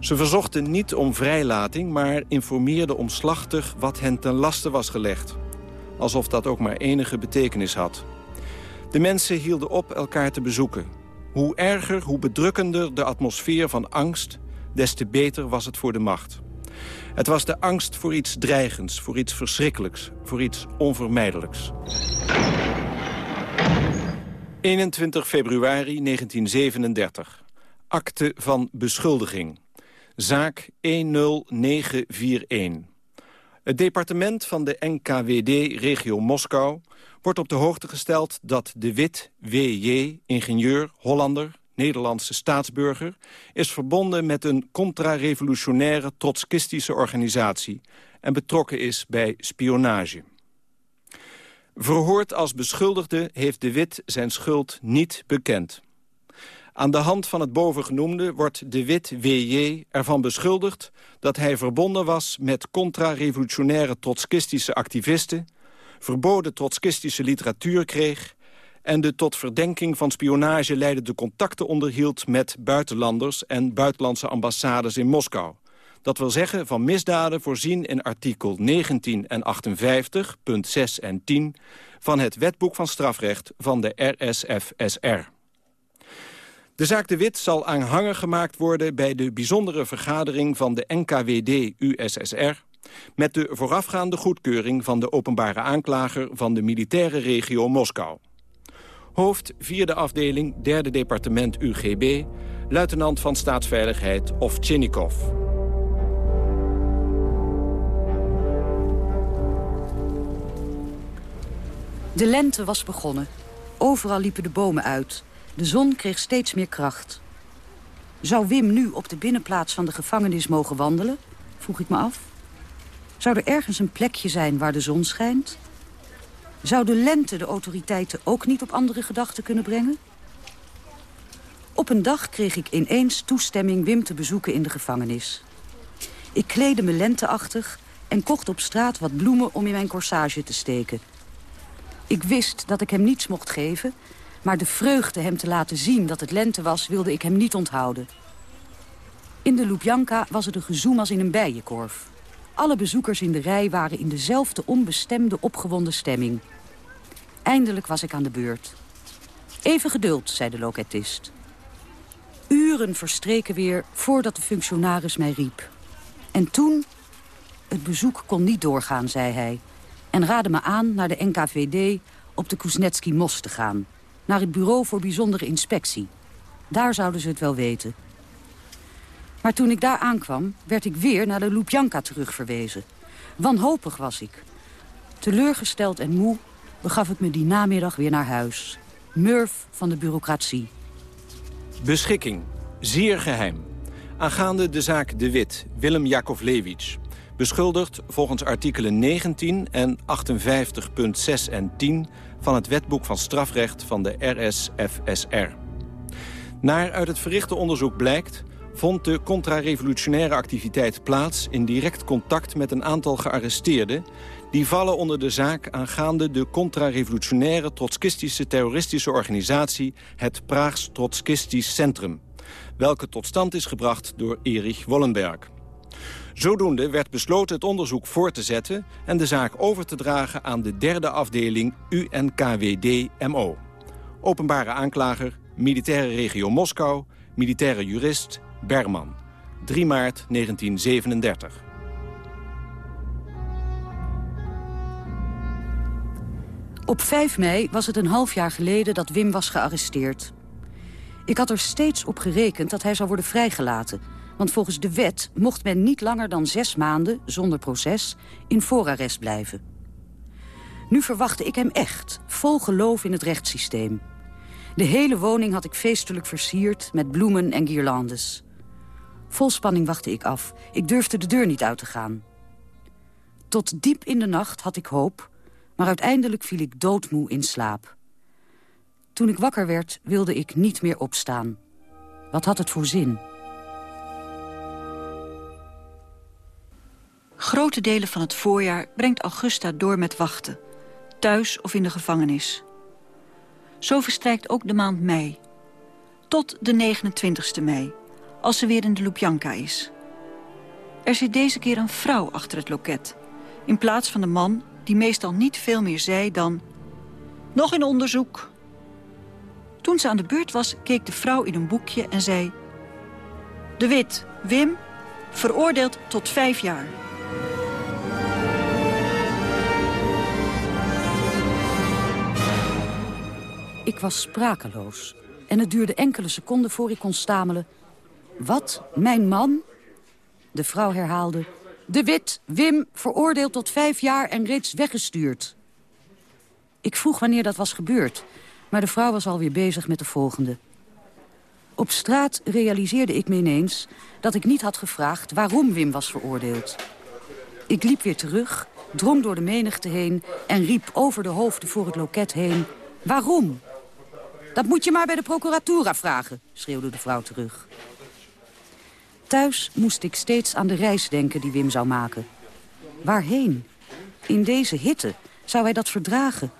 Ze verzochten niet om vrijlating, maar informeerden omslachtig wat hen ten laste was gelegd. Alsof dat ook maar enige betekenis had. De mensen hielden op elkaar te bezoeken. Hoe erger, hoe bedrukkender de atmosfeer van angst... des te beter was het voor de macht. Het was de angst voor iets dreigends, voor iets verschrikkelijks... voor iets onvermijdelijks. 21 februari 1937. Akte van beschuldiging. Zaak 10941. Het departement van de NKWD regio Moskou wordt op de hoogte gesteld dat de Wit W.J., ingenieur, Hollander, Nederlandse staatsburger, is verbonden met een contra-revolutionaire trotskistische organisatie en betrokken is bij spionage. Verhoord als beschuldigde heeft de Wit zijn schuld niet bekend. Aan de hand van het bovengenoemde wordt de Wit W.J. ervan beschuldigd... dat hij verbonden was met contra-revolutionaire trotskistische activisten... verboden trotskistische literatuur kreeg... en de tot verdenking van spionage leidende contacten onderhield met buitenlanders en buitenlandse ambassades in Moskou. Dat wil zeggen van misdaden voorzien in artikel 19 en 58, punt 6 en 10... van het Wetboek van Strafrecht van de RSFSR. De zaak De Wit zal aanhanger gemaakt worden bij de bijzondere vergadering van de NKWD-USSR... met de voorafgaande goedkeuring van de openbare aanklager van de militaire regio Moskou. Hoofd 4e afdeling, 3e departement UGB, luitenant van staatsveiligheid Ovtchenikov. De lente was begonnen. Overal liepen de bomen uit. De zon kreeg steeds meer kracht. Zou Wim nu op de binnenplaats van de gevangenis mogen wandelen? Vroeg ik me af. Zou er ergens een plekje zijn waar de zon schijnt? Zou de lente de autoriteiten ook niet op andere gedachten kunnen brengen? Op een dag kreeg ik ineens toestemming Wim te bezoeken in de gevangenis. Ik kleedde me lenteachtig en kocht op straat wat bloemen om in mijn corsage te steken. Ik wist dat ik hem niets mocht geven... maar de vreugde hem te laten zien dat het lente was... wilde ik hem niet onthouden. In de Lubjanka was het een gezoem als in een bijenkorf. Alle bezoekers in de rij waren in dezelfde onbestemde, opgewonden stemming. Eindelijk was ik aan de beurt. Even geduld, zei de loketist. Uren verstreken weer voordat de functionaris mij riep. En toen... Het bezoek kon niet doorgaan, zei hij en raadde me aan naar de NKVD op de Kuznetsky Mos te gaan. Naar het Bureau voor Bijzondere Inspectie. Daar zouden ze het wel weten. Maar toen ik daar aankwam, werd ik weer naar de Lubjanka terugverwezen. Wanhopig was ik. Teleurgesteld en moe begaf ik me die namiddag weer naar huis. Murf van de bureaucratie. Beschikking. Zeer geheim. Aangaande de zaak De Wit, Willem Jakovlevich beschuldigd volgens artikelen 19 en 58.6 en 10 van het wetboek van strafrecht van de RSFSR. Naar uit het verrichte onderzoek blijkt vond de contra-revolutionaire activiteit plaats in direct contact met een aantal gearresteerden die vallen onder de zaak aangaande de contra-revolutionaire trotskistische terroristische organisatie het Praags Trotskistisch Centrum, welke tot stand is gebracht door Erich Wollenberg. Zodoende werd besloten het onderzoek voor te zetten... en de zaak over te dragen aan de derde afdeling UNKWD-MO. Openbare aanklager, militaire regio Moskou, militaire jurist Berman. 3 maart 1937. Op 5 mei was het een half jaar geleden dat Wim was gearresteerd. Ik had er steeds op gerekend dat hij zou worden vrijgelaten... Want volgens de wet mocht men niet langer dan zes maanden, zonder proces, in voorarrest blijven. Nu verwachtte ik hem echt, vol geloof in het rechtssysteem. De hele woning had ik feestelijk versierd met bloemen en guirlandes. Vol spanning wachtte ik af. Ik durfde de deur niet uit te gaan. Tot diep in de nacht had ik hoop, maar uiteindelijk viel ik doodmoe in slaap. Toen ik wakker werd, wilde ik niet meer opstaan. Wat had het voor zin? Grote delen van het voorjaar brengt Augusta door met wachten. Thuis of in de gevangenis. Zo verstrijkt ook de maand mei. Tot de 29ste mei, als ze weer in de Lubjanka is. Er zit deze keer een vrouw achter het loket. In plaats van de man die meestal niet veel meer zei dan... Nog in onderzoek. Toen ze aan de beurt was, keek de vrouw in een boekje en zei... De Wit, Wim, veroordeeld tot vijf jaar. Ik was sprakeloos. En het duurde enkele seconden voor ik kon stamelen. Wat? Mijn man? De vrouw herhaalde. De Wit, Wim, veroordeeld tot vijf jaar en reeds weggestuurd. Ik vroeg wanneer dat was gebeurd. Maar de vrouw was alweer bezig met de volgende. Op straat realiseerde ik me ineens dat ik niet had gevraagd waarom Wim was veroordeeld. Ik liep weer terug, drong door de menigte heen... en riep over de hoofden voor het loket heen... Waarom? Dat moet je maar bij de procuratura vragen, schreeuwde de vrouw terug. Thuis moest ik steeds aan de reis denken die Wim zou maken. Waarheen? In deze hitte? Zou hij dat verdragen?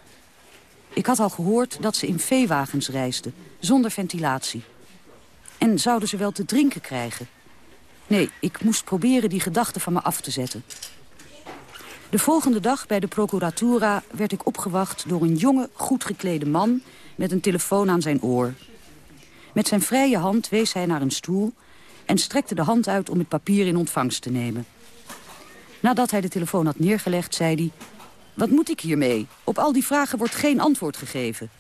Ik had al gehoord dat ze in veewagens reisden, zonder ventilatie. En zouden ze wel te drinken krijgen? Nee, ik moest proberen die gedachten van me af te zetten. De volgende dag bij de procuratura werd ik opgewacht door een jonge, goed geklede man met een telefoon aan zijn oor. Met zijn vrije hand wees hij naar een stoel en strekte de hand uit om het papier in ontvangst te nemen. Nadat hij de telefoon had neergelegd, zei hij... Wat moet ik hiermee? Op al die vragen wordt geen antwoord gegeven.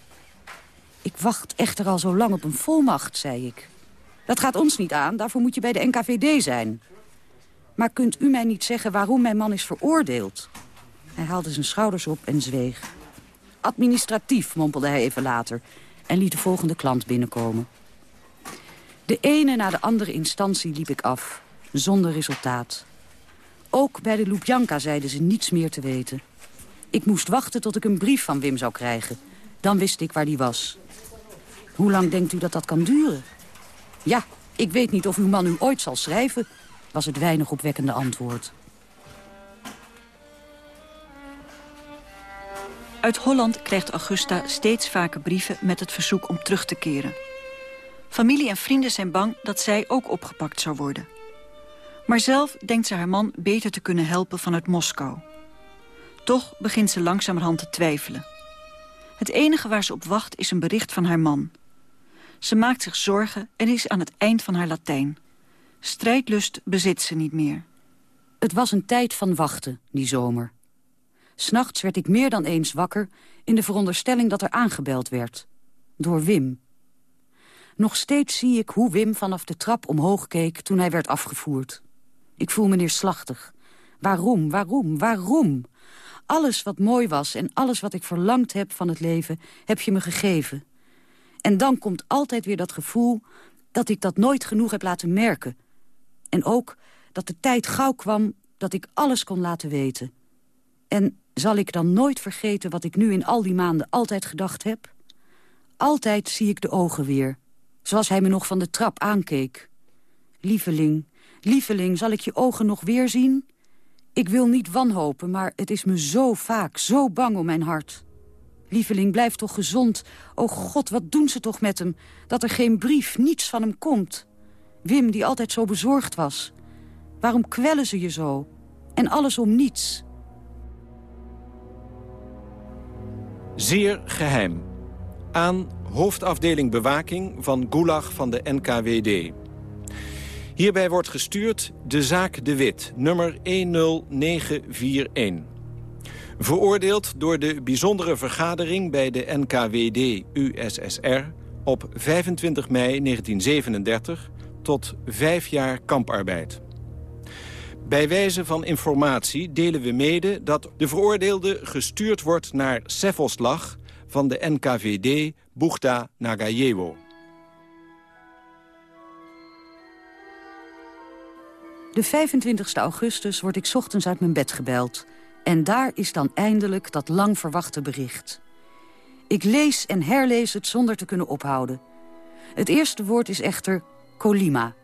Ik wacht echter al zo lang op een volmacht, zei ik. Dat gaat ons niet aan, daarvoor moet je bij de NKVD zijn. Maar kunt u mij niet zeggen waarom mijn man is veroordeeld? Hij haalde zijn schouders op en zweeg. Administratief, mompelde hij even later... en liet de volgende klant binnenkomen. De ene na de andere instantie liep ik af, zonder resultaat. Ook bij de Lubjanka zeiden ze niets meer te weten. Ik moest wachten tot ik een brief van Wim zou krijgen. Dan wist ik waar die was. Hoe lang denkt u dat dat kan duren? Ja, ik weet niet of uw man u ooit zal schrijven, was het weinig opwekkende antwoord. Uit Holland krijgt Augusta steeds vaker brieven met het verzoek om terug te keren. Familie en vrienden zijn bang dat zij ook opgepakt zou worden. Maar zelf denkt ze haar man beter te kunnen helpen vanuit Moskou. Toch begint ze langzamerhand te twijfelen. Het enige waar ze op wacht is een bericht van haar man. Ze maakt zich zorgen en is aan het eind van haar Latijn. Strijdlust bezit ze niet meer. Het was een tijd van wachten, die zomer. S'nachts werd ik meer dan eens wakker... in de veronderstelling dat er aangebeld werd. Door Wim. Nog steeds zie ik hoe Wim vanaf de trap omhoog keek... toen hij werd afgevoerd. Ik voel me neerslachtig. Waarom, waarom, waarom? Alles wat mooi was en alles wat ik verlangd heb van het leven... heb je me gegeven. En dan komt altijd weer dat gevoel dat ik dat nooit genoeg heb laten merken. En ook dat de tijd gauw kwam dat ik alles kon laten weten. En zal ik dan nooit vergeten wat ik nu in al die maanden altijd gedacht heb? Altijd zie ik de ogen weer, zoals hij me nog van de trap aankeek. Lieveling, lieveling, zal ik je ogen nog weer zien? Ik wil niet wanhopen, maar het is me zo vaak, zo bang om mijn hart. Lieveling, blijf toch gezond. O God, wat doen ze toch met hem? Dat er geen brief, niets van hem komt. Wim, die altijd zo bezorgd was. Waarom kwellen ze je zo? En alles om niets. Zeer geheim. Aan hoofdafdeling bewaking van Gulag van de NKWD. Hierbij wordt gestuurd de zaak De Wit, nummer 10941. Veroordeeld door de bijzondere vergadering bij de NKWD-USSR... op 25 mei 1937 tot vijf jaar kamparbeid. Bij wijze van informatie delen we mede dat de veroordeelde gestuurd wordt naar Sevoslag van de NKVD Buchta Nagajewo. De 25 augustus word ik ochtends uit mijn bed gebeld. En daar is dan eindelijk dat lang verwachte bericht. Ik lees en herlees het zonder te kunnen ophouden. Het eerste woord is echter Colima.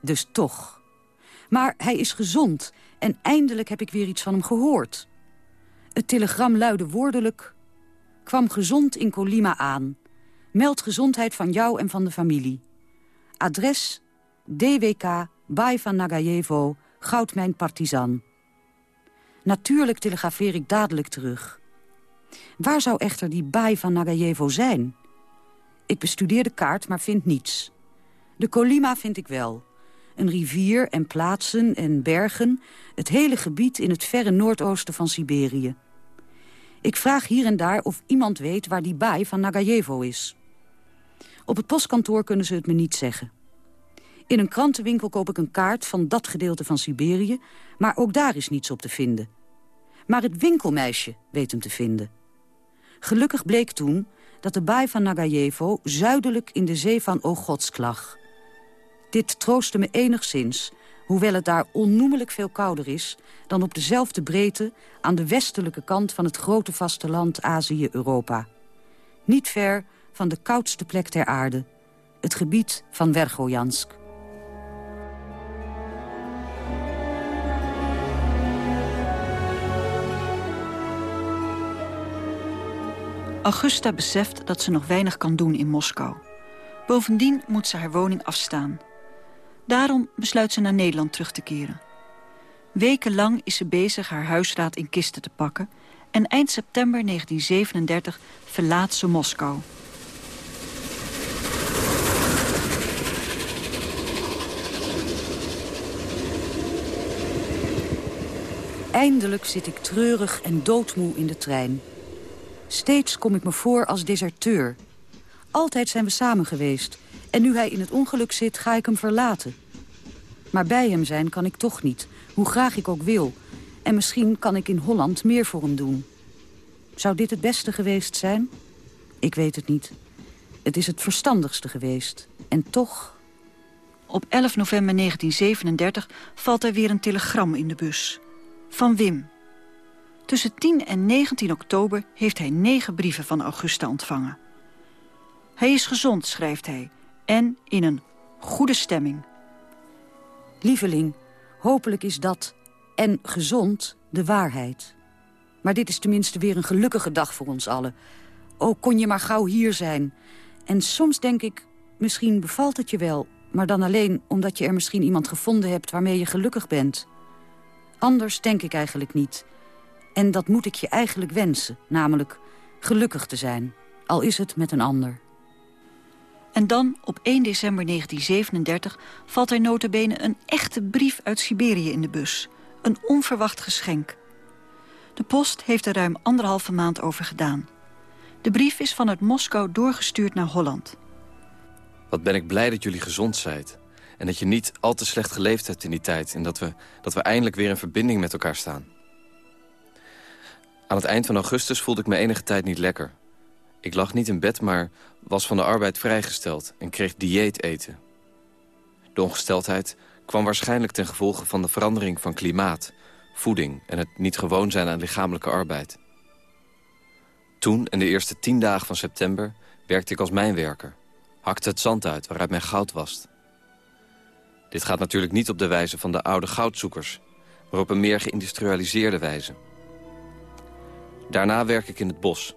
Dus toch. Maar hij is gezond en eindelijk heb ik weer iets van hem gehoord. Het telegram luidde woordelijk... kwam gezond in Colima aan. Meld gezondheid van jou en van de familie. Adres DWK Baai van Nagajevo, Goudmijn Partizan. Natuurlijk telegrafeer ik dadelijk terug. Waar zou echter die baai van Nagajevo zijn? Ik bestudeer de kaart, maar vind niets. De Colima vind ik wel. Een rivier en plaatsen en bergen. Het hele gebied in het verre noordoosten van Siberië. Ik vraag hier en daar of iemand weet waar die baai van Nagajevo is. Op het postkantoor kunnen ze het me niet zeggen. In een krantenwinkel koop ik een kaart van dat gedeelte van Siberië... maar ook daar is niets op te vinden. Maar het winkelmeisje weet hem te vinden. Gelukkig bleek toen dat de baai van Nagajevo... zuidelijk in de zee van Ogotsk lag. Dit troostte me enigszins, hoewel het daar onnoemelijk veel kouder is... dan op dezelfde breedte aan de westelijke kant van het grote vasteland Azië-Europa. Niet ver van de koudste plek ter aarde, het gebied van Vergojansk. Augusta beseft dat ze nog weinig kan doen in Moskou. Bovendien moet ze haar woning afstaan. Daarom besluit ze naar Nederland terug te keren. Wekenlang is ze bezig haar huisraad in kisten te pakken... en eind september 1937 verlaat ze Moskou. Eindelijk zit ik treurig en doodmoe in de trein. Steeds kom ik me voor als deserteur. Altijd zijn we samen geweest. En nu hij in het ongeluk zit, ga ik hem verlaten. Maar bij hem zijn kan ik toch niet, hoe graag ik ook wil. En misschien kan ik in Holland meer voor hem doen. Zou dit het beste geweest zijn? Ik weet het niet. Het is het verstandigste geweest. En toch... Op 11 november 1937 valt er weer een telegram in de bus. Van Wim. Tussen 10 en 19 oktober heeft hij negen brieven van Augusta ontvangen. Hij is gezond, schrijft hij, en in een goede stemming. Lieveling, hopelijk is dat en gezond de waarheid. Maar dit is tenminste weer een gelukkige dag voor ons allen. O, kon je maar gauw hier zijn. En soms denk ik, misschien bevalt het je wel... maar dan alleen omdat je er misschien iemand gevonden hebt... waarmee je gelukkig bent. Anders denk ik eigenlijk niet. En dat moet ik je eigenlijk wensen, namelijk gelukkig te zijn. Al is het met een ander. En dan, op 1 december 1937, valt er notabene een echte brief uit Siberië in de bus. Een onverwacht geschenk. De post heeft er ruim anderhalve maand over gedaan. De brief is vanuit Moskou doorgestuurd naar Holland. Wat ben ik blij dat jullie gezond zijn. En dat je niet al te slecht geleefd hebt in die tijd. En dat we, dat we eindelijk weer in verbinding met elkaar staan. Aan het eind van augustus voelde ik me enige tijd niet lekker. Ik lag niet in bed, maar was van de arbeid vrijgesteld en kreeg dieet eten. De ongesteldheid kwam waarschijnlijk ten gevolge van de verandering van klimaat, voeding en het niet gewoon zijn aan lichamelijke arbeid. Toen, in de eerste tien dagen van september, werkte ik als mijnwerker. Hakte het zand uit waaruit mijn goud was. Dit gaat natuurlijk niet op de wijze van de oude goudzoekers... maar op een meer geïndustrialiseerde wijze. Daarna werk ik in het bos.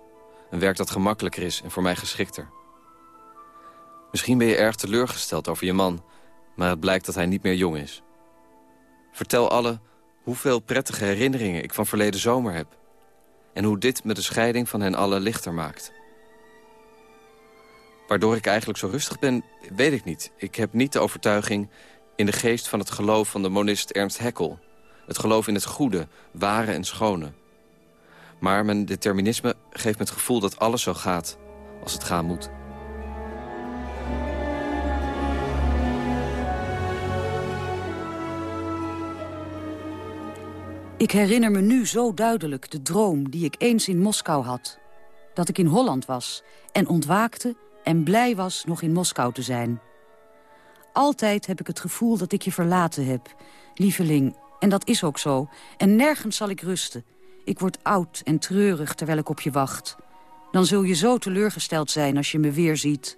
Een werk dat gemakkelijker is en voor mij geschikter. Misschien ben je erg teleurgesteld over je man... maar het blijkt dat hij niet meer jong is. Vertel alle hoeveel prettige herinneringen ik van verleden zomer heb... en hoe dit me de scheiding van hen allen lichter maakt. Waardoor ik eigenlijk zo rustig ben, weet ik niet. Ik heb niet de overtuiging in de geest van het geloof van de monist Ernst Haeckel. Het geloof in het goede, ware en schone. Maar mijn determinisme geeft me het gevoel dat alles zo gaat als het gaan moet. Ik herinner me nu zo duidelijk de droom die ik eens in Moskou had. Dat ik in Holland was en ontwaakte en blij was nog in Moskou te zijn. Altijd heb ik het gevoel dat ik je verlaten heb, lieveling. En dat is ook zo. En nergens zal ik rusten. Ik word oud en treurig terwijl ik op je wacht. Dan zul je zo teleurgesteld zijn als je me weer ziet.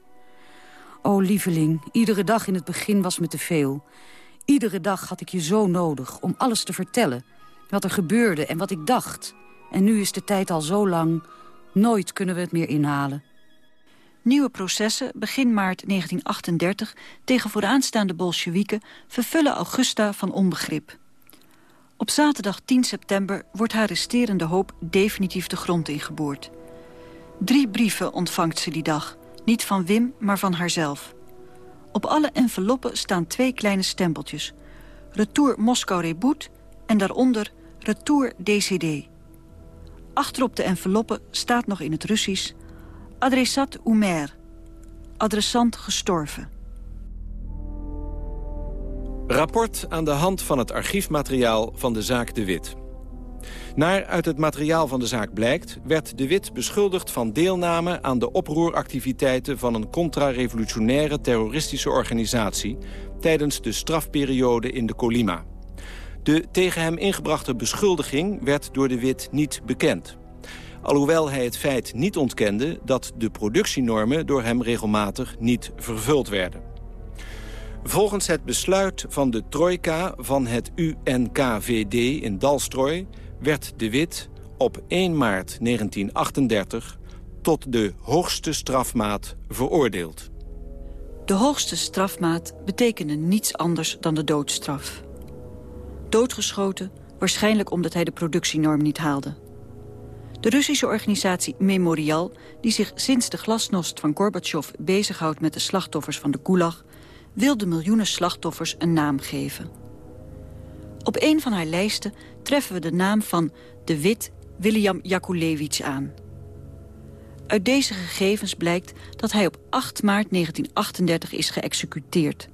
O, lieveling, iedere dag in het begin was me te veel. Iedere dag had ik je zo nodig om alles te vertellen. Wat er gebeurde en wat ik dacht. En nu is de tijd al zo lang. Nooit kunnen we het meer inhalen. Nieuwe processen, begin maart 1938, tegen vooraanstaande Bolsjewieken... vervullen Augusta van onbegrip. Op zaterdag 10 september wordt haar resterende hoop definitief de grond ingeboord. Drie brieven ontvangt ze die dag. Niet van Wim, maar van haarzelf. Op alle enveloppen staan twee kleine stempeltjes. Retour Moskou Reboot en daaronder Retour DCD. Achterop de enveloppen staat nog in het Russisch... Adressat Umer. Adressant gestorven. Rapport aan de hand van het archiefmateriaal van de zaak De Wit. Naar uit het materiaal van de zaak blijkt... werd De Wit beschuldigd van deelname aan de oproeractiviteiten... van een contra-revolutionaire terroristische organisatie... tijdens de strafperiode in de Colima. De tegen hem ingebrachte beschuldiging werd door De Wit niet bekend. Alhoewel hij het feit niet ontkende dat de productienormen door hem regelmatig niet vervuld werden. Volgens het besluit van de trojka van het UNKVD in Dalstrooi werd De Wit op 1 maart 1938 tot de hoogste strafmaat veroordeeld. De hoogste strafmaat betekende niets anders dan de doodstraf. Doodgeschoten, waarschijnlijk omdat hij de productienorm niet haalde. De Russische organisatie Memorial, die zich sinds de glasnost van Gorbachev bezighoudt met de slachtoffers van de Gulag, wil de miljoenen slachtoffers een naam geven. Op een van haar lijsten treffen we de naam van de Wit William Jakulewicz aan. Uit deze gegevens blijkt dat hij op 8 maart 1938 is geëxecuteerd.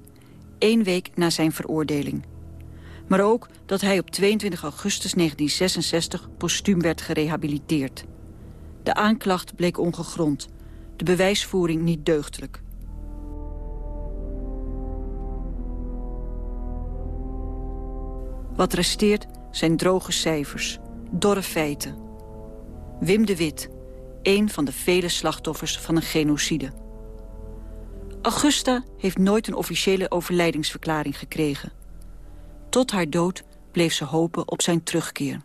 één week na zijn veroordeling. Maar ook dat hij op 22 augustus 1966 postuum werd gerehabiliteerd. De aanklacht bleek ongegrond. De bewijsvoering niet deugdelijk. Wat resteert zijn droge cijfers, dorre feiten. Wim de Wit, een van de vele slachtoffers van een genocide. Augusta heeft nooit een officiële overlijdingsverklaring gekregen. Tot haar dood bleef ze hopen op zijn terugkeer.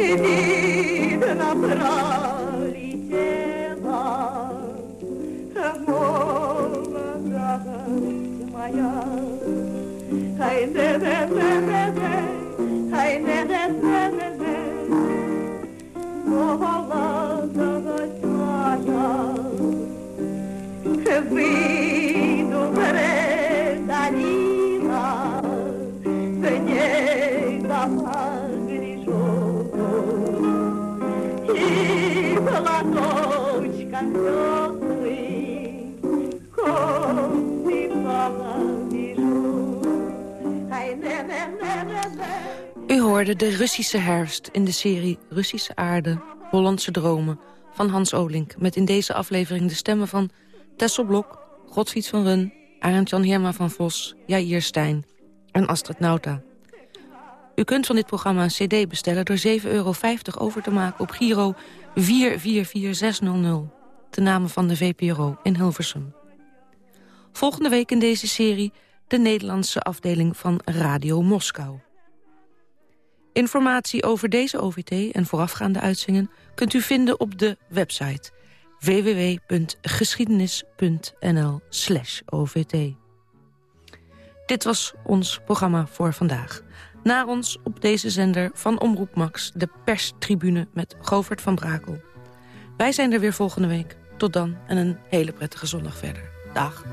Видно, пролетела молодость моя. Ай, не, не, не, не, не, ай, не, не, не, не, не. Молодость моя, выйду de Russische herfst in de serie Russische aarde, Hollandse dromen van Hans Olink. Met in deze aflevering de stemmen van Tessel Blok, Godfried van Run, Arend-Jan Herma van Vos, Jair Stijn en Astrid Nauta. U kunt van dit programma een cd bestellen door 7,50 euro over te maken op Giro 444600. De namen van de VPRO in Hilversum. Volgende week in deze serie de Nederlandse afdeling van Radio Moskou. Informatie over deze OVT en voorafgaande uitzingen kunt u vinden op de website www.geschiedenis.nl OVT. Dit was ons programma voor vandaag. Na ons op deze zender van Omroep Max, de perstribune met Govert van Brakel. Wij zijn er weer volgende week. Tot dan en een hele prettige zondag verder. Dag.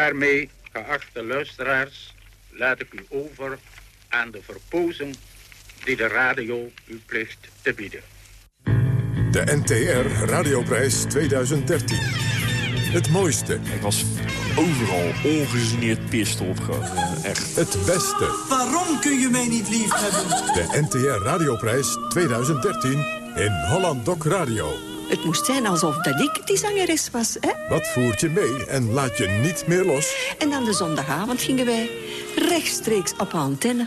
Daarmee, geachte luisteraars, laat ik u over aan de verpozen die de radio u plicht te bieden. De NTR Radioprijs 2013. Het mooiste. Ik was overal ongegeneerd pist op. gewoon, eh, Echt. Het beste. Waarom kun je mij niet lief hebben? De NTR Radioprijs 2013 in Holland Doc Radio. Het moest zijn alsof dat ik die zangeres was, hè? Wat voert je mee en laat je niet meer los? En dan de zondagavond gingen wij rechtstreeks op antenne.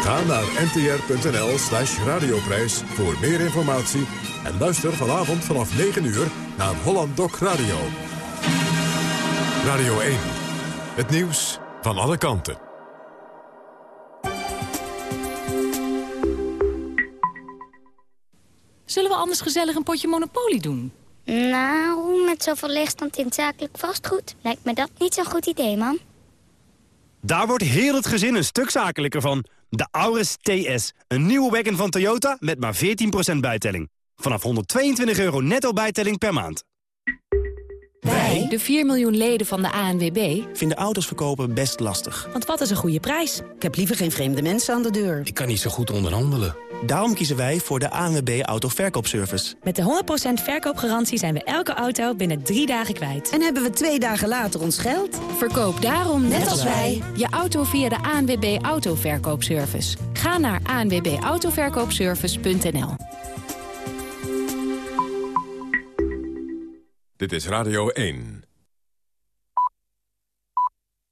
Ga naar ntr.nl slash radioprijs voor meer informatie... en luister vanavond vanaf 9 uur naar Holland Doc Radio. Radio 1. Het nieuws van alle kanten. Zullen we anders gezellig een potje Monopoly doen? Nou, met zoveel leegstand in het zakelijk vastgoed... lijkt me dat niet zo'n goed idee, man. Daar wordt heel het gezin een stuk zakelijker van. De Auris TS, een nieuwe wagon van Toyota met maar 14% bijtelling. Vanaf 122 euro netto bijtelling per maand. Wij, de 4 miljoen leden van de ANWB, vinden auto's verkopen best lastig. Want wat is een goede prijs? Ik heb liever geen vreemde mensen aan de deur. Ik kan niet zo goed onderhandelen. Daarom kiezen wij voor de ANWB Autoverkoopservice. Met de 100% verkoopgarantie zijn we elke auto binnen drie dagen kwijt. En hebben we twee dagen later ons geld? Verkoop daarom, net, als wij, je auto via de ANWB Autoverkoopservice. Ga naar anwbautoverkoopservice.nl Dit is Radio 1.